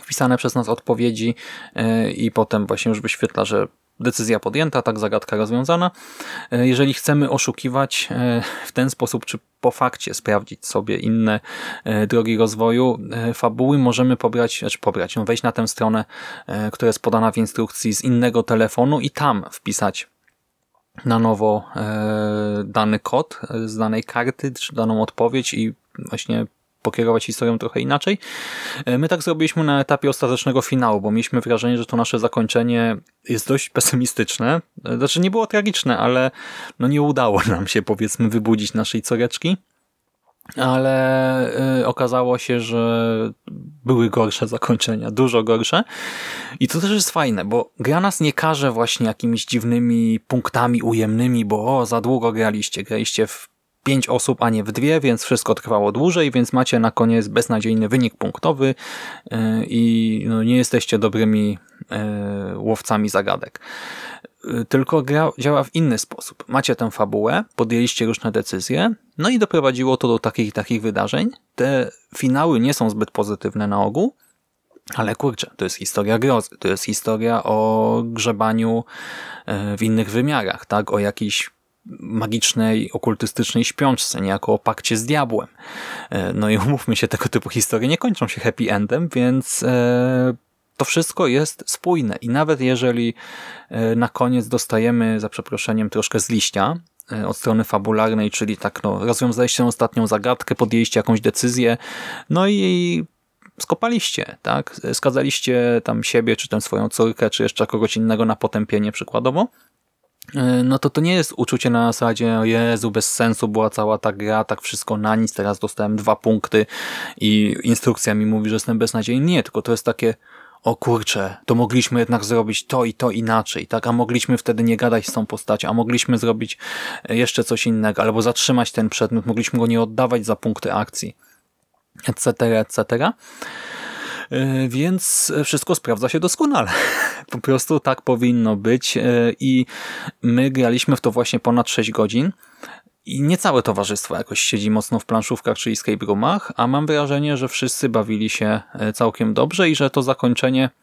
wpisane przez nas odpowiedzi yy, i potem właśnie już wyświetla, że decyzja podjęta, tak zagadka rozwiązana. E, jeżeli chcemy oszukiwać e, w ten sposób, czy po fakcie sprawdzić sobie inne e, drogi rozwoju fabuły, możemy pobrać, znaczy pobrać, no wejść na tę stronę, która jest podana w instrukcji z innego telefonu i tam wpisać na nowo dany kod z danej karty, czy daną odpowiedź i właśnie pokierować historią trochę inaczej. E, my tak zrobiliśmy na etapie ostatecznego finału, bo mieliśmy wrażenie, że to nasze zakończenie jest dość pesymistyczne. E, znaczy nie było tragiczne, ale no nie udało nam się powiedzmy wybudzić naszej córeczki. Ale y, okazało się, że były gorsze zakończenia, dużo gorsze. I to też jest fajne, bo gra nas nie każe właśnie jakimiś dziwnymi punktami ujemnymi, bo o, za długo graliście, graliście w pięć osób, a nie w dwie, więc wszystko trwało dłużej, więc macie na koniec beznadziejny wynik punktowy e, i no, nie jesteście dobrymi e, łowcami zagadek. E, tylko gra działa w inny sposób. Macie tę fabułę, podjęliście różne decyzje, no i doprowadziło to do takich takich wydarzeń. Te finały nie są zbyt pozytywne na ogół, ale kurczę, to jest historia grozy, to jest historia o grzebaniu w innych wymiarach, tak? O jakichś magicznej, okultystycznej śpiączce, niejako o pakcie z diabłem. E, no i umówmy się, tego typu historie nie kończą się happy endem, więc e, to wszystko jest spójne i nawet jeżeli e, na koniec dostajemy, za przeproszeniem, troszkę z liścia od strony fabularnej, czyli tak, no, rozwiązaliście ostatnią zagadkę, podjęliście jakąś decyzję, no i skopaliście, tak? Skazaliście tam siebie, czy tę swoją córkę, czy jeszcze kogoś innego na potępienie przykładowo, no to to nie jest uczucie na zasadzie Jezu, bez sensu była cała ta gra, tak wszystko na nic, teraz dostałem dwa punkty i instrukcja mi mówi, że jestem beznadziejny. Nie, tylko to jest takie o kurczę, to mogliśmy jednak zrobić to i to inaczej, tak? A mogliśmy wtedy nie gadać z tą postacią, a mogliśmy zrobić jeszcze coś innego, albo zatrzymać ten przedmiot, mogliśmy go nie oddawać za punkty akcji, etc., etc., E, więc wszystko sprawdza się doskonale. Po prostu tak powinno być e, i my graliśmy w to właśnie ponad 6 godzin i nie całe towarzystwo jakoś siedzi mocno w planszówkach czy escape roomach, a mam wrażenie, że wszyscy bawili się e, całkiem dobrze i że to zakończenie E,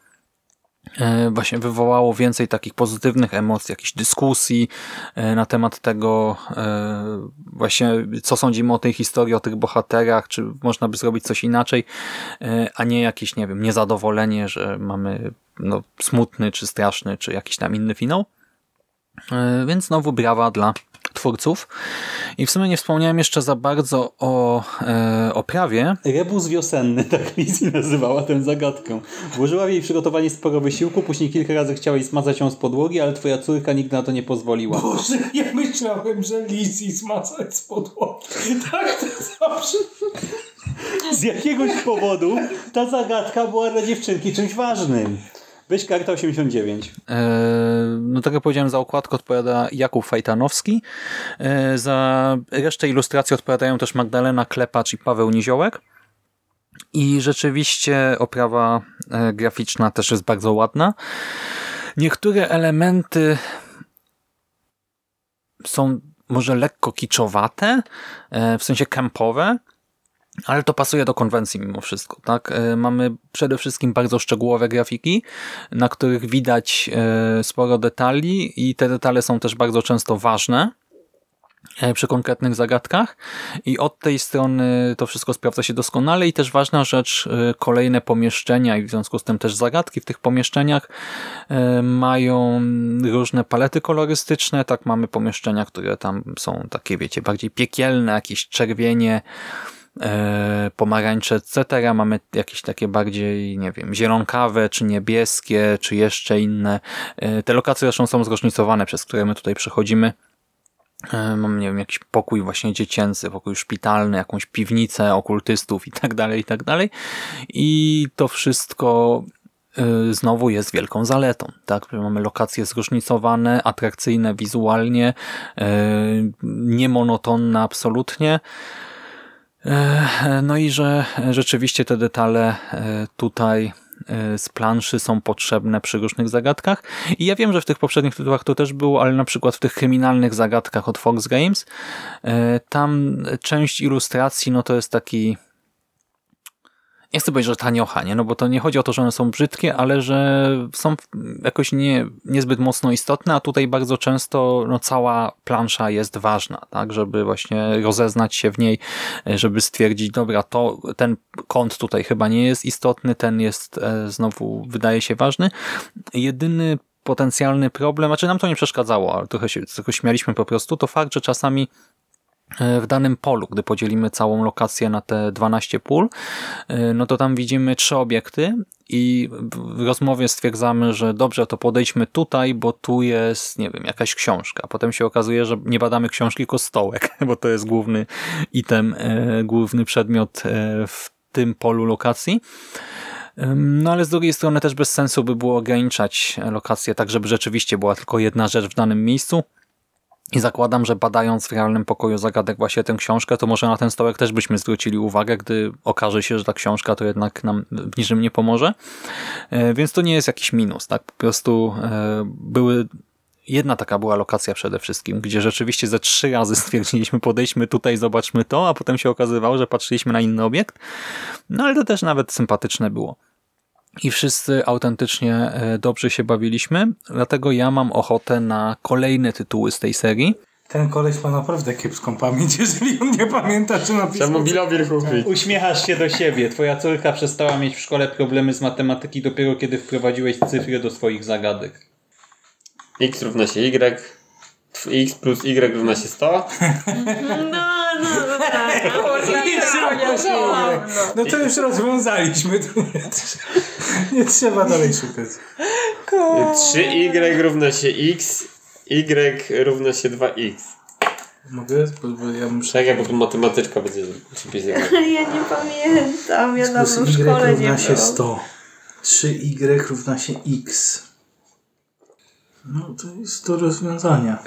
właśnie wywołało więcej takich pozytywnych emocji, jakichś dyskusji e, na temat tego e, właśnie co sądzimy o tej historii, o tych bohaterach, czy można by zrobić coś inaczej, a nie jakieś, nie wiem, niezadowolenie, że mamy no, smutny, czy straszny, czy jakiś tam inny finał. Więc znowu brawa dla twórców. I w sumie nie wspomniałem jeszcze za bardzo o e, oprawie. Rebus wiosenny, tak Lizzie nazywała tę zagadkę. Włożyła w jej przygotowanie sporo wysiłku, później kilka razy chciała jej smazać ją z podłogi, ale twoja córka nigdy na to nie pozwoliła. Boże, ja myślałem, że Lizzie smazać z podłogi. Tak, to zawsze... Z jakiegoś powodu ta zagadka była dla dziewczynki czymś ważnym. Weź karta 89. E, no tak jak powiedziałem, za okładkę odpowiada Jakub Fajtanowski. E, za resztę ilustracji odpowiadają też Magdalena Klepacz i Paweł Niziołek. I rzeczywiście oprawa e, graficzna też jest bardzo ładna. Niektóre elementy są może lekko kiczowate, w sensie kempowe, ale to pasuje do konwencji mimo wszystko. tak? E, mamy przede wszystkim bardzo szczegółowe grafiki, na których widać e, sporo detali i te detale są też bardzo często ważne e, przy konkretnych zagadkach i od tej strony to wszystko sprawdza się doskonale i też ważna rzecz, kolejne pomieszczenia i w związku z tym też zagadki w tych pomieszczeniach mają różne palety kolorystyczne, tak mamy pomieszczenia, które tam są takie wiecie, bardziej piekielne, jakieś czerwienie, pomarańcze, etc. Mamy jakieś takie bardziej, nie wiem, zielonkawe, czy niebieskie, czy jeszcze inne. E, te lokacje zresztą są zróżnicowane, przez które my tutaj przechodzimy. E, Mam, nie wiem, jakiś pokój właśnie dziecięcy, pokój szpitalny, jakąś piwnicę okultystów i tak dalej, i tak dalej. I to wszystko znowu jest wielką zaletą, tak? Mamy lokacje zróżnicowane, atrakcyjne wizualnie, niemonotonne absolutnie E, No i że rzeczywiście te detale e, tutaj e, z planszy są potrzebne przy różnych zagadkach. I ja wiem, że w tych poprzednich tytułach to też było, ale na przykład w tych kryminalnych zagadkach od Fox Games, e, tam część ilustracji, no to jest taki nie chcę powiedzieć, że taniocha, nie? No bo to nie chodzi o to, że one są brzydkie, ale że są jakoś nie, niezbyt mocno istotne, a tutaj bardzo często no, cała plansza jest ważna, tak? Żeby właśnie rozeznać się w niej, żeby stwierdzić, dobra, to ten kąt tutaj chyba nie jest istotny, ten jest e, znowu wydaje się ważny. Jedyny potencjalny problem, znaczy nam to nie przeszkadzało, ale trochę się trochę śmialiśmy po prostu, to fakt, że czasami w danym polu, gdy podzielimy całą lokację na te 12 pól, no to tam widzimy trzy obiekty i w rozmowie stwierdzamy, że dobrze, to podejdźmy tutaj, bo tu jest, nie wiem, jakaś książka. Potem się okazuje, że nie badamy książki, tylko stołek, bo to jest główny item, e, główny przedmiot e, w tym polu lokacji. No ale z drugiej strony też bez sensu by było ograniczać lokację tak, żeby rzeczywiście była tylko jedna rzecz w danym miejscu, i zakładam, że badając w realnym pokoju zagadek właśnie tę książkę, to może na ten stołek też byśmy zwrócili uwagę, gdy okaże się, że ta książka to jednak nam w niczym nie pomoże. E, więc to nie jest jakiś minus, tak? Po prostu e, były Jedna taka była lokacja przede wszystkim, gdzie rzeczywiście ze trzy razy stwierdziliśmy, podejdźmy tutaj, zobaczmy to, a potem się okazywało, że patrzyliśmy na inny obiekt. No ale to też nawet sympatyczne było i wszyscy autentycznie e, dobrze się bawiliśmy, dlatego ja mam ochotę na kolejne tytuły z tej serii. Ten koleś ma naprawdę kiepską pamięć, jeżeli on nie pamięta, czy napisał. Kupić. Uśmiechasz się do siebie. Twoja córka przestała mieć w szkole problemy z matematyki dopiero kiedy wprowadziłeś cyfry do swoich zagadek. X równa się Y. X plus Y równa się 100. No, no, no tak. Kurczę, No to już rozwiązaliśmy. To nie, trzeba, nie trzeba dalej szukać. 3Y równa się X. Y równa się 2X. Mogę? Bo, bo ja muszę... Czekaj, bo tu matematyczka będzie zjadła. Ja nie pamiętam, ja dawno w Y szkole nie równa się byłam. 100. 3Y równa się X. No to jest do rozwiązania.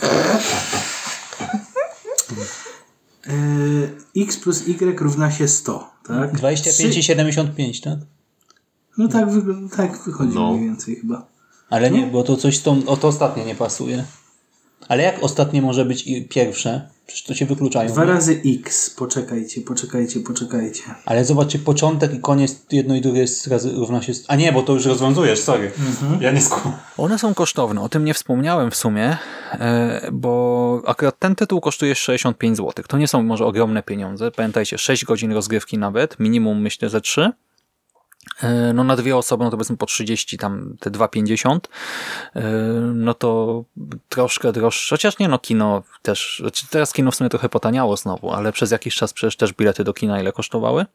Yy, X plus Y równa się 100, tak? 25 Trzy- i 75, tak? No tak, tak wychodzi No. mniej więcej chyba. Ale nie, bo to coś z tą, o to ostatnie nie pasuje. Ale jak ostatnie może być i pierwsze? Przecież to się wykluczają. Dwa nie? razy X. Poczekajcie, poczekajcie, poczekajcie. Ale zobaczcie, początek i koniec jedno i drugie jest razy równa się... A nie, bo to już rozwiązujesz, sorry. Ja nie skłam. One są kosztowne, o tym nie wspomniałem w sumie, e, bo akurat ten tytuł kosztuje 65 zł. To nie są może ogromne pieniądze. Pamiętajcie, 6 godzin rozgrywki nawet, minimum myślę ze 3. E, No na dwie osoby, no to powiedzmy po 30, tam te 2,50, e, no to troszkę droższe, chociaż nie no, kino też, znaczy teraz kino w sumie trochę potaniało znowu, ale przez jakiś czas przecież też bilety do kina ile kosztowały.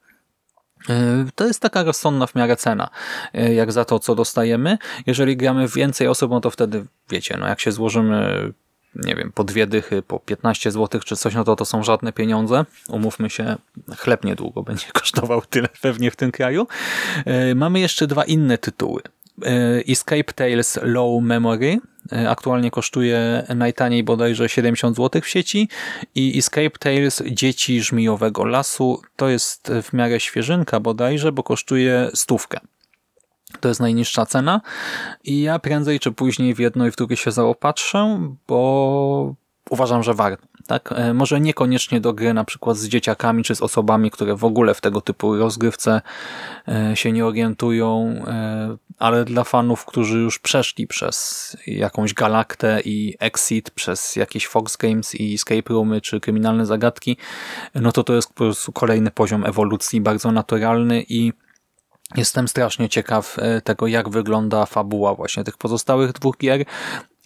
E, To jest taka rozsądna w miarę cena, jak za to, co dostajemy. Jeżeli gramy więcej osób, no to wtedy, wiecie, no jak się złożymy, nie wiem, po dwie dychy, po 15 zł czy coś, no to to są żadne pieniądze. Umówmy się, chleb niedługo będzie kosztował tyle pewnie w tym kraju. E, Mamy jeszcze dwa inne tytuły. E, Escape Tales Low Memory e, aktualnie kosztuje najtaniej bodajże 70 zł w sieci i Escape Tales Dzieci Żmijowego Lasu to jest w miarę świeżynka bodajże, bo kosztuje stówkę. To jest najniższa cena i ja prędzej czy później w jedno i w drugie się zaopatrzę, bo uważam, że warto. Tak? E, Może niekoniecznie do gry na przykład z dzieciakami czy z osobami, które w ogóle w tego typu rozgrywce e, się nie orientują, e, ale dla fanów, którzy już przeszli przez jakąś galaktę i Exit, przez jakieś Fox Games i Escape Roomy czy kryminalne zagadki, no to to jest po prostu kolejny poziom ewolucji, bardzo naturalny i Jestem strasznie ciekaw e, tego, jak wygląda fabuła właśnie tych pozostałych dwóch gier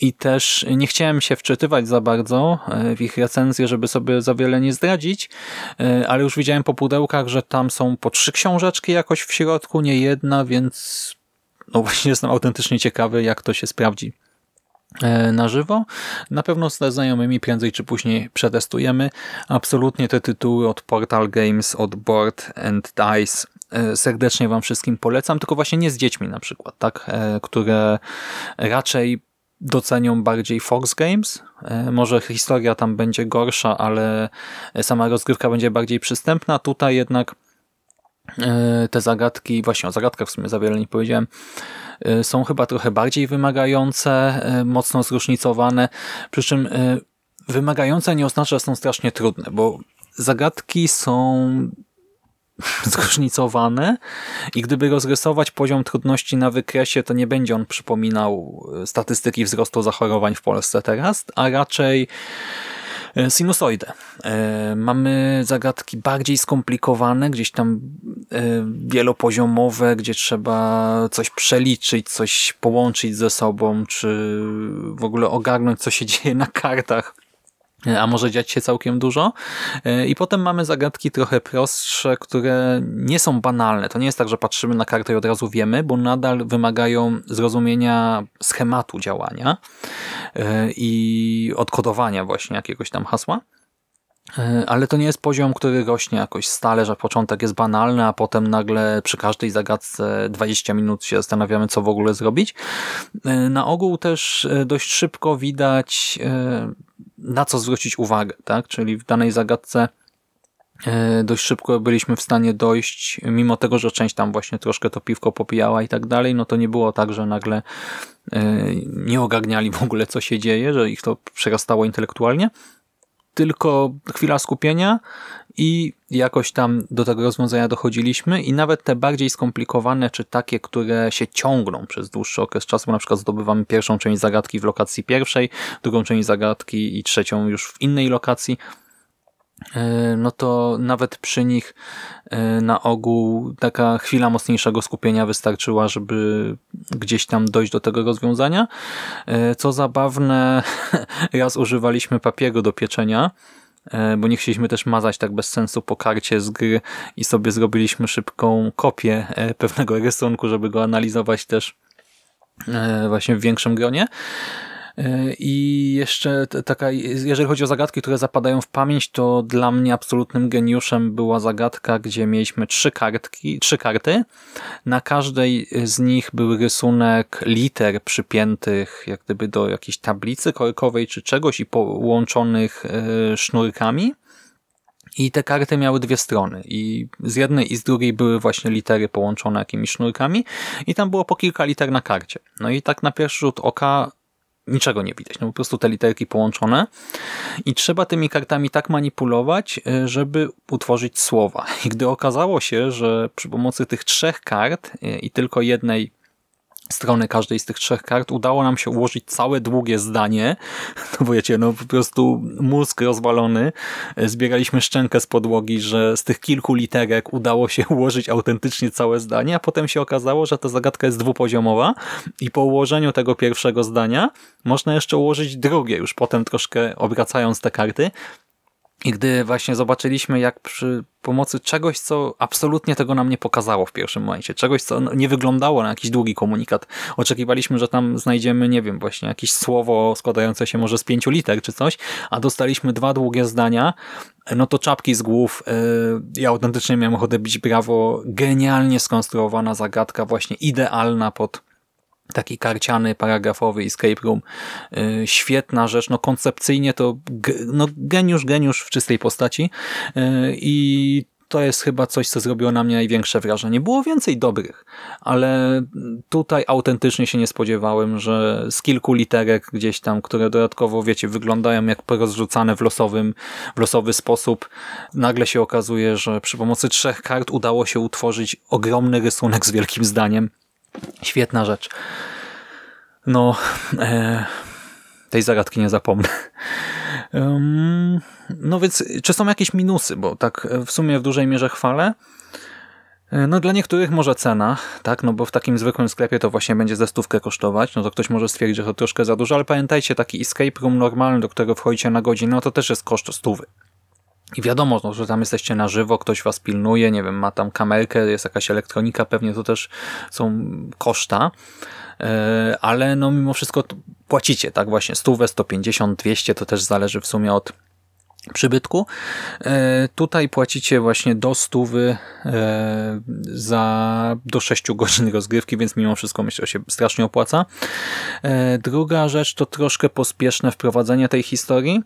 i też nie chciałem się wczytywać za bardzo e, w ich recenzję, żeby sobie za wiele nie zdradzić, e, ale już widziałem po pudełkach, że tam są po trzy książeczki jakoś w środku, nie jedna, więc no właśnie jestem autentycznie ciekawy, jak to się sprawdzi na żywo. Na pewno ze znajomymi prędzej czy później przetestujemy. Absolutnie te tytuły od Portal Games, od Board and Dice serdecznie Wam wszystkim polecam, tylko właśnie nie z dziećmi na przykład, tak, e, które raczej docenią bardziej Fox Games. E, Może historia tam będzie gorsza, ale sama rozgrywka będzie bardziej przystępna. Tutaj jednak e, te zagadki, właśnie o zagadkach w sumie za wiele nie powiedziałem, e, są chyba trochę bardziej wymagające, e, mocno zróżnicowane, przy czym e, wymagające nie oznacza, że są strasznie trudne, bo zagadki są zróżnicowane i gdyby rozrysować poziom trudności na wykresie, to nie będzie on przypominał e, statystyki wzrostu zachorowań w Polsce teraz, a raczej e, sinusoidę. E, Mamy zagadki bardziej skomplikowane, gdzieś tam wielopoziomowe, gdzie trzeba coś przeliczyć, coś połączyć ze sobą, czy w ogóle ogarnąć, co się dzieje na kartach a może dziać się całkiem dużo. E, I potem mamy zagadki trochę prostsze, które nie są banalne. To nie jest tak, że patrzymy na kartę i od razu wiemy, bo nadal wymagają zrozumienia schematu działania e, i odkodowania właśnie jakiegoś tam hasła. E, Ale to nie jest poziom, który rośnie jakoś stale, że początek jest banalny, a potem nagle przy każdej zagadce 20 minut się zastanawiamy, co w ogóle zrobić. E, Na ogół też e, dość szybko widać, e, na co zwrócić uwagę, tak? Czyli w danej zagadce e, dość szybko byliśmy w stanie dojść, mimo tego, że część tam właśnie troszkę to piwko popijała i tak dalej, no to nie było tak, że nagle e, nie ogarniali w ogóle, co się dzieje, że ich to przerastało intelektualnie, tylko chwila skupienia i jakoś tam do tego rozwiązania dochodziliśmy i nawet te bardziej skomplikowane, czy takie, które się ciągną przez dłuższy okres czasu, bo na przykład zdobywamy pierwszą część zagadki w lokacji pierwszej, drugą część zagadki i trzecią już w innej lokacji, e, no to nawet przy nich e, na ogół taka chwila mocniejszego skupienia wystarczyła, żeby gdzieś tam dojść do tego rozwiązania. E, Co zabawne, raz używaliśmy papieru do pieczenia, bo nie chcieliśmy też mazać tak bez sensu po karcie z gry i sobie zrobiliśmy szybką kopię e, pewnego rysunku, żeby go analizować też e, właśnie w większym gronie. E, I jeszcze taka, jeżeli chodzi o zagadki, które zapadają w pamięć, to dla mnie absolutnym geniuszem była zagadka, gdzie mieliśmy trzy kartki, trzy karty. Na każdej z nich był rysunek liter przypiętych jak gdyby do jakiejś tablicy korkowej czy czegoś i połączonych e, sznurkami. I te karty miały dwie strony i z jednej i z drugiej były właśnie litery połączone jakimiś sznurkami i tam było po kilka liter na karcie. No i tak na pierwszy rzut oka niczego nie widać, no po prostu te literki połączone i trzeba tymi kartami tak manipulować, y, żeby utworzyć słowa. I gdy okazało się, że przy pomocy tych trzech kart y, i tylko jednej strony każdej z tych trzech kart udało nam się ułożyć całe długie zdanie, no bo wiecie, no po prostu mózg rozwalony, zbieraliśmy szczękę z podłogi, że z tych kilku literek udało się ułożyć autentycznie całe zdanie, a potem się okazało, że ta zagadka jest dwupoziomowa i po ułożeniu tego pierwszego zdania można jeszcze ułożyć drugie, już potem troszkę obracając te karty, i gdy właśnie zobaczyliśmy, jak przy pomocy czegoś, co absolutnie tego nam nie pokazało w pierwszym momencie, czegoś, co nie wyglądało na jakiś długi komunikat. Oczekiwaliśmy, że tam znajdziemy, nie wiem, właśnie jakieś słowo składające się może z pięciu liter czy coś, a dostaliśmy dwa długie zdania, no to czapki z głów. Yy, Ja autentycznie miałem ochotę bić brawo. Genialnie skonstruowana zagadka, właśnie idealna pod taki karciany, paragrafowy escape room. Yy, Świetna rzecz, no koncepcyjnie to no geniusz, geniusz w czystej postaci Yy, i to jest chyba coś, co zrobiło na mnie największe wrażenie. Było więcej dobrych, ale tutaj autentycznie się nie spodziewałem, że z kilku literek gdzieś tam, które dodatkowo, wiecie, wyglądają jak porozrzucane w losowym, w losowy sposób, nagle się okazuje, że przy pomocy trzech kart udało się utworzyć ogromny rysunek z wielkim zdaniem. Świetna rzecz. No, e, tej zagadki nie zapomnę. Ym, no więc, czy są jakieś minusy? Bo tak w sumie w dużej mierze chwalę. E, No dla niektórych może cena, tak, no bo w takim zwykłym sklepie to właśnie będzie ze stówkę kosztować, no to ktoś może stwierdzić, że to troszkę za dużo, ale pamiętajcie, taki escape room normalny, do którego wchodzicie na godzinę, no to też jest koszt stówy. I wiadomo, no, że tam jesteście na żywo, ktoś was pilnuje, nie wiem, ma tam kamerkę, jest jakaś elektronika, pewnie to też są koszta, E, ale no mimo wszystko płacicie, tak właśnie, stówę, 150, 200, to też zależy w sumie od przybytku. E, tutaj płacicie właśnie do stówy e, za do 6 godzin rozgrywki, więc mimo wszystko myślę, że się strasznie opłaca. Druga rzecz to troszkę pospieszne wprowadzenie tej historii.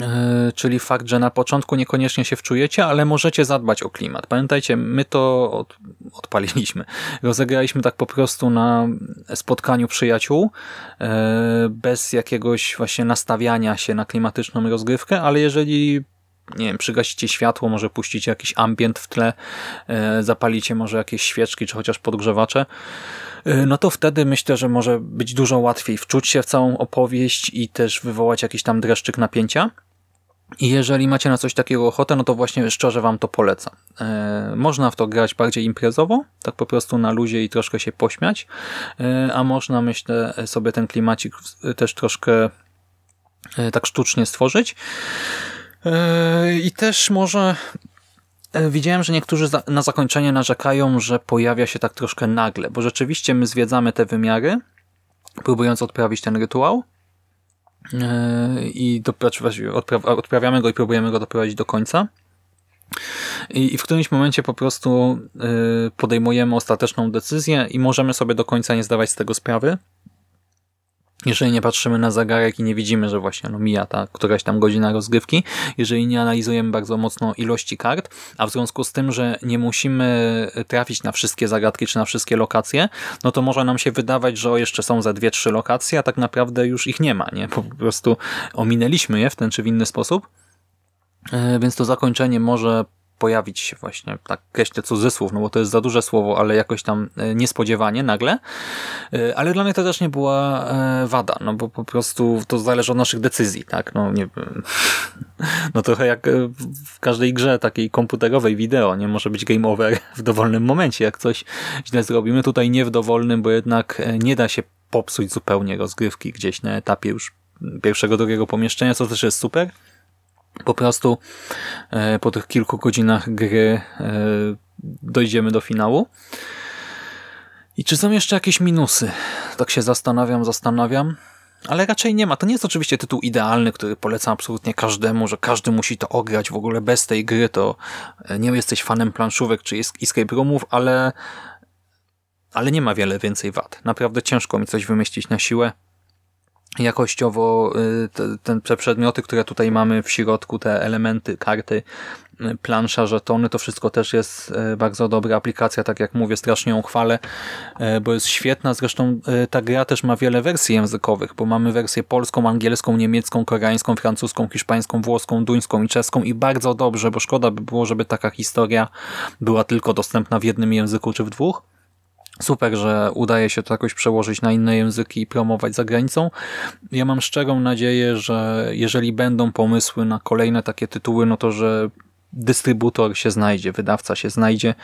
E, czyli fakt, że na początku niekoniecznie się wczujecie, ale możecie zadbać o klimat. Pamiętajcie, my to od, odpaliliśmy. Rozegraliśmy tak po prostu na spotkaniu przyjaciół, e, bez jakiegoś właśnie nastawiania się na klimatyczną rozgrywkę, ale jeżeli nie wiem, przygasicie światło, może puścicie jakiś ambient w tle, e, zapalicie może jakieś świeczki, czy chociaż podgrzewacze, no to wtedy myślę, że może być dużo łatwiej wczuć się w całą opowieść i też wywołać jakiś tam dreszczyk napięcia. I jeżeli macie na coś takiego ochotę, no to właśnie szczerze Wam to polecam. E, można w to grać bardziej imprezowo, tak po prostu na luzie i troszkę się pośmiać, e, a można myślę sobie ten klimacik też troszkę tak sztucznie stworzyć. I też może widziałem, że niektórzy na zakończenie narzekają, że pojawia się tak troszkę nagle, bo rzeczywiście my zwiedzamy te wymiary, próbując odprawić ten rytuał e, i odprawiamy go i próbujemy go doprowadzić do końca. I w którymś momencie po prostu e, podejmujemy ostateczną decyzję i możemy sobie do końca nie zdawać z tego sprawy, jeżeli nie patrzymy na zegarek i nie widzimy, że właśnie no, mija ta któraś tam godzina rozgrywki, jeżeli nie analizujemy bardzo mocno ilości kart, a w związku z tym, że nie musimy trafić na wszystkie zagadki czy na wszystkie lokacje, no to może nam się wydawać, że jeszcze są za dwie, trzy lokacje, a tak naprawdę już ich nie ma, nie? Po prostu ominęliśmy je w ten czy w inny sposób. E, więc to zakończenie może pojawić się właśnie, tak kreślę cudzysłów, no bo to jest za duże słowo, ale jakoś tam e, niespodziewanie, nagle. E, ale dla mnie to też nie była e, wada, no bo po prostu to zależy od naszych decyzji, tak, no nie no trochę jak w każdej grze takiej komputerowej wideo, nie może być game over w dowolnym momencie, jak coś źle zrobimy. Tutaj nie w dowolnym, bo jednak nie da się popsuć zupełnie rozgrywki gdzieś na etapie już pierwszego, drugiego pomieszczenia, co też jest super, po prostu e, po tych kilku godzinach gry e, dojdziemy do finału. I czy są jeszcze jakieś minusy? Tak się zastanawiam, zastanawiam. Ale raczej nie ma. To nie jest oczywiście tytuł idealny, który polecam absolutnie każdemu, że każdy musi to ograć. W ogóle bez tej gry to e, nie jesteś fanem planszówek czy escape roomów, ale, ale nie ma wiele więcej wad. Naprawdę ciężko mi coś wymyślić na siłę jakościowo y, te, te, przedmioty, które tutaj mamy w środku, te elementy, karty, y, plansza, żetony, to wszystko też jest y, bardzo dobra aplikacja, tak jak mówię, strasznie ją chwalę, bo jest świetna, zresztą ta gra też ma wiele wersji językowych, bo mamy wersję polską, angielską, niemiecką, koreańską, francuską, hiszpańską, włoską, duńską i czeską i bardzo dobrze, bo szkoda by było, żeby taka historia była tylko dostępna w jednym języku czy w dwóch, Super, że udaje się to jakoś przełożyć na inne języki i promować za granicą. Ja mam szczerą nadzieję, że jeżeli będą pomysły na kolejne takie tytuły, no to że dystrybutor się znajdzie, wydawca się znajdzie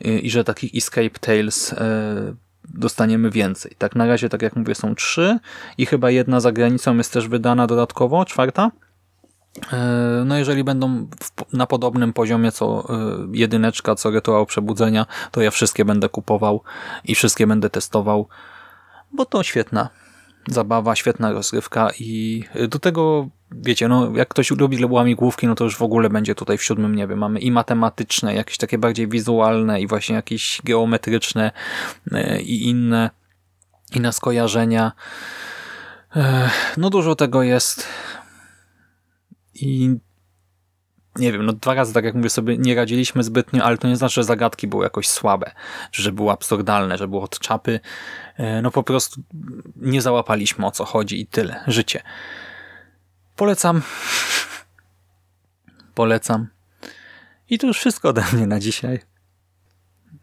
i że takich Escape Tales e, dostaniemy więcej. Tak na razie, tak jak mówię, są trzy i chyba jedna za granicą jest też wydana dodatkowo, czwarta. E, no jeżeli będą na podobnym poziomie co e, jedyneczka, co rytuał przebudzenia, to ja wszystkie będę kupował i wszystkie będę testował, bo to świetna zabawa, świetna rozrywka i do tego, wiecie, no jak ktoś lubi łamigłówki, no to już w ogóle będzie tutaj w siódmym niebie. Mamy i matematyczne, jakieś takie bardziej wizualne i właśnie jakieś geometryczne e, i inne, inne skojarzenia. No dużo tego jest i nie wiem, no dwa razy, tak jak mówię sobie, nie radziliśmy zbytnio, ale to nie znaczy, że zagadki były jakoś słabe, że były absurdalne, że było od czapy. E, no po prostu nie załapaliśmy o co chodzi i tyle. Życie. Polecam. Polecam. I to już wszystko ode mnie na dzisiaj.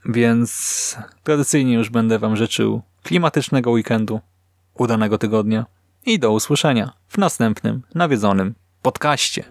Więc tradycyjnie już będę Wam życzył klimatycznego weekendu, udanego tygodnia i do usłyszenia w następnym nawiedzonym podcaście.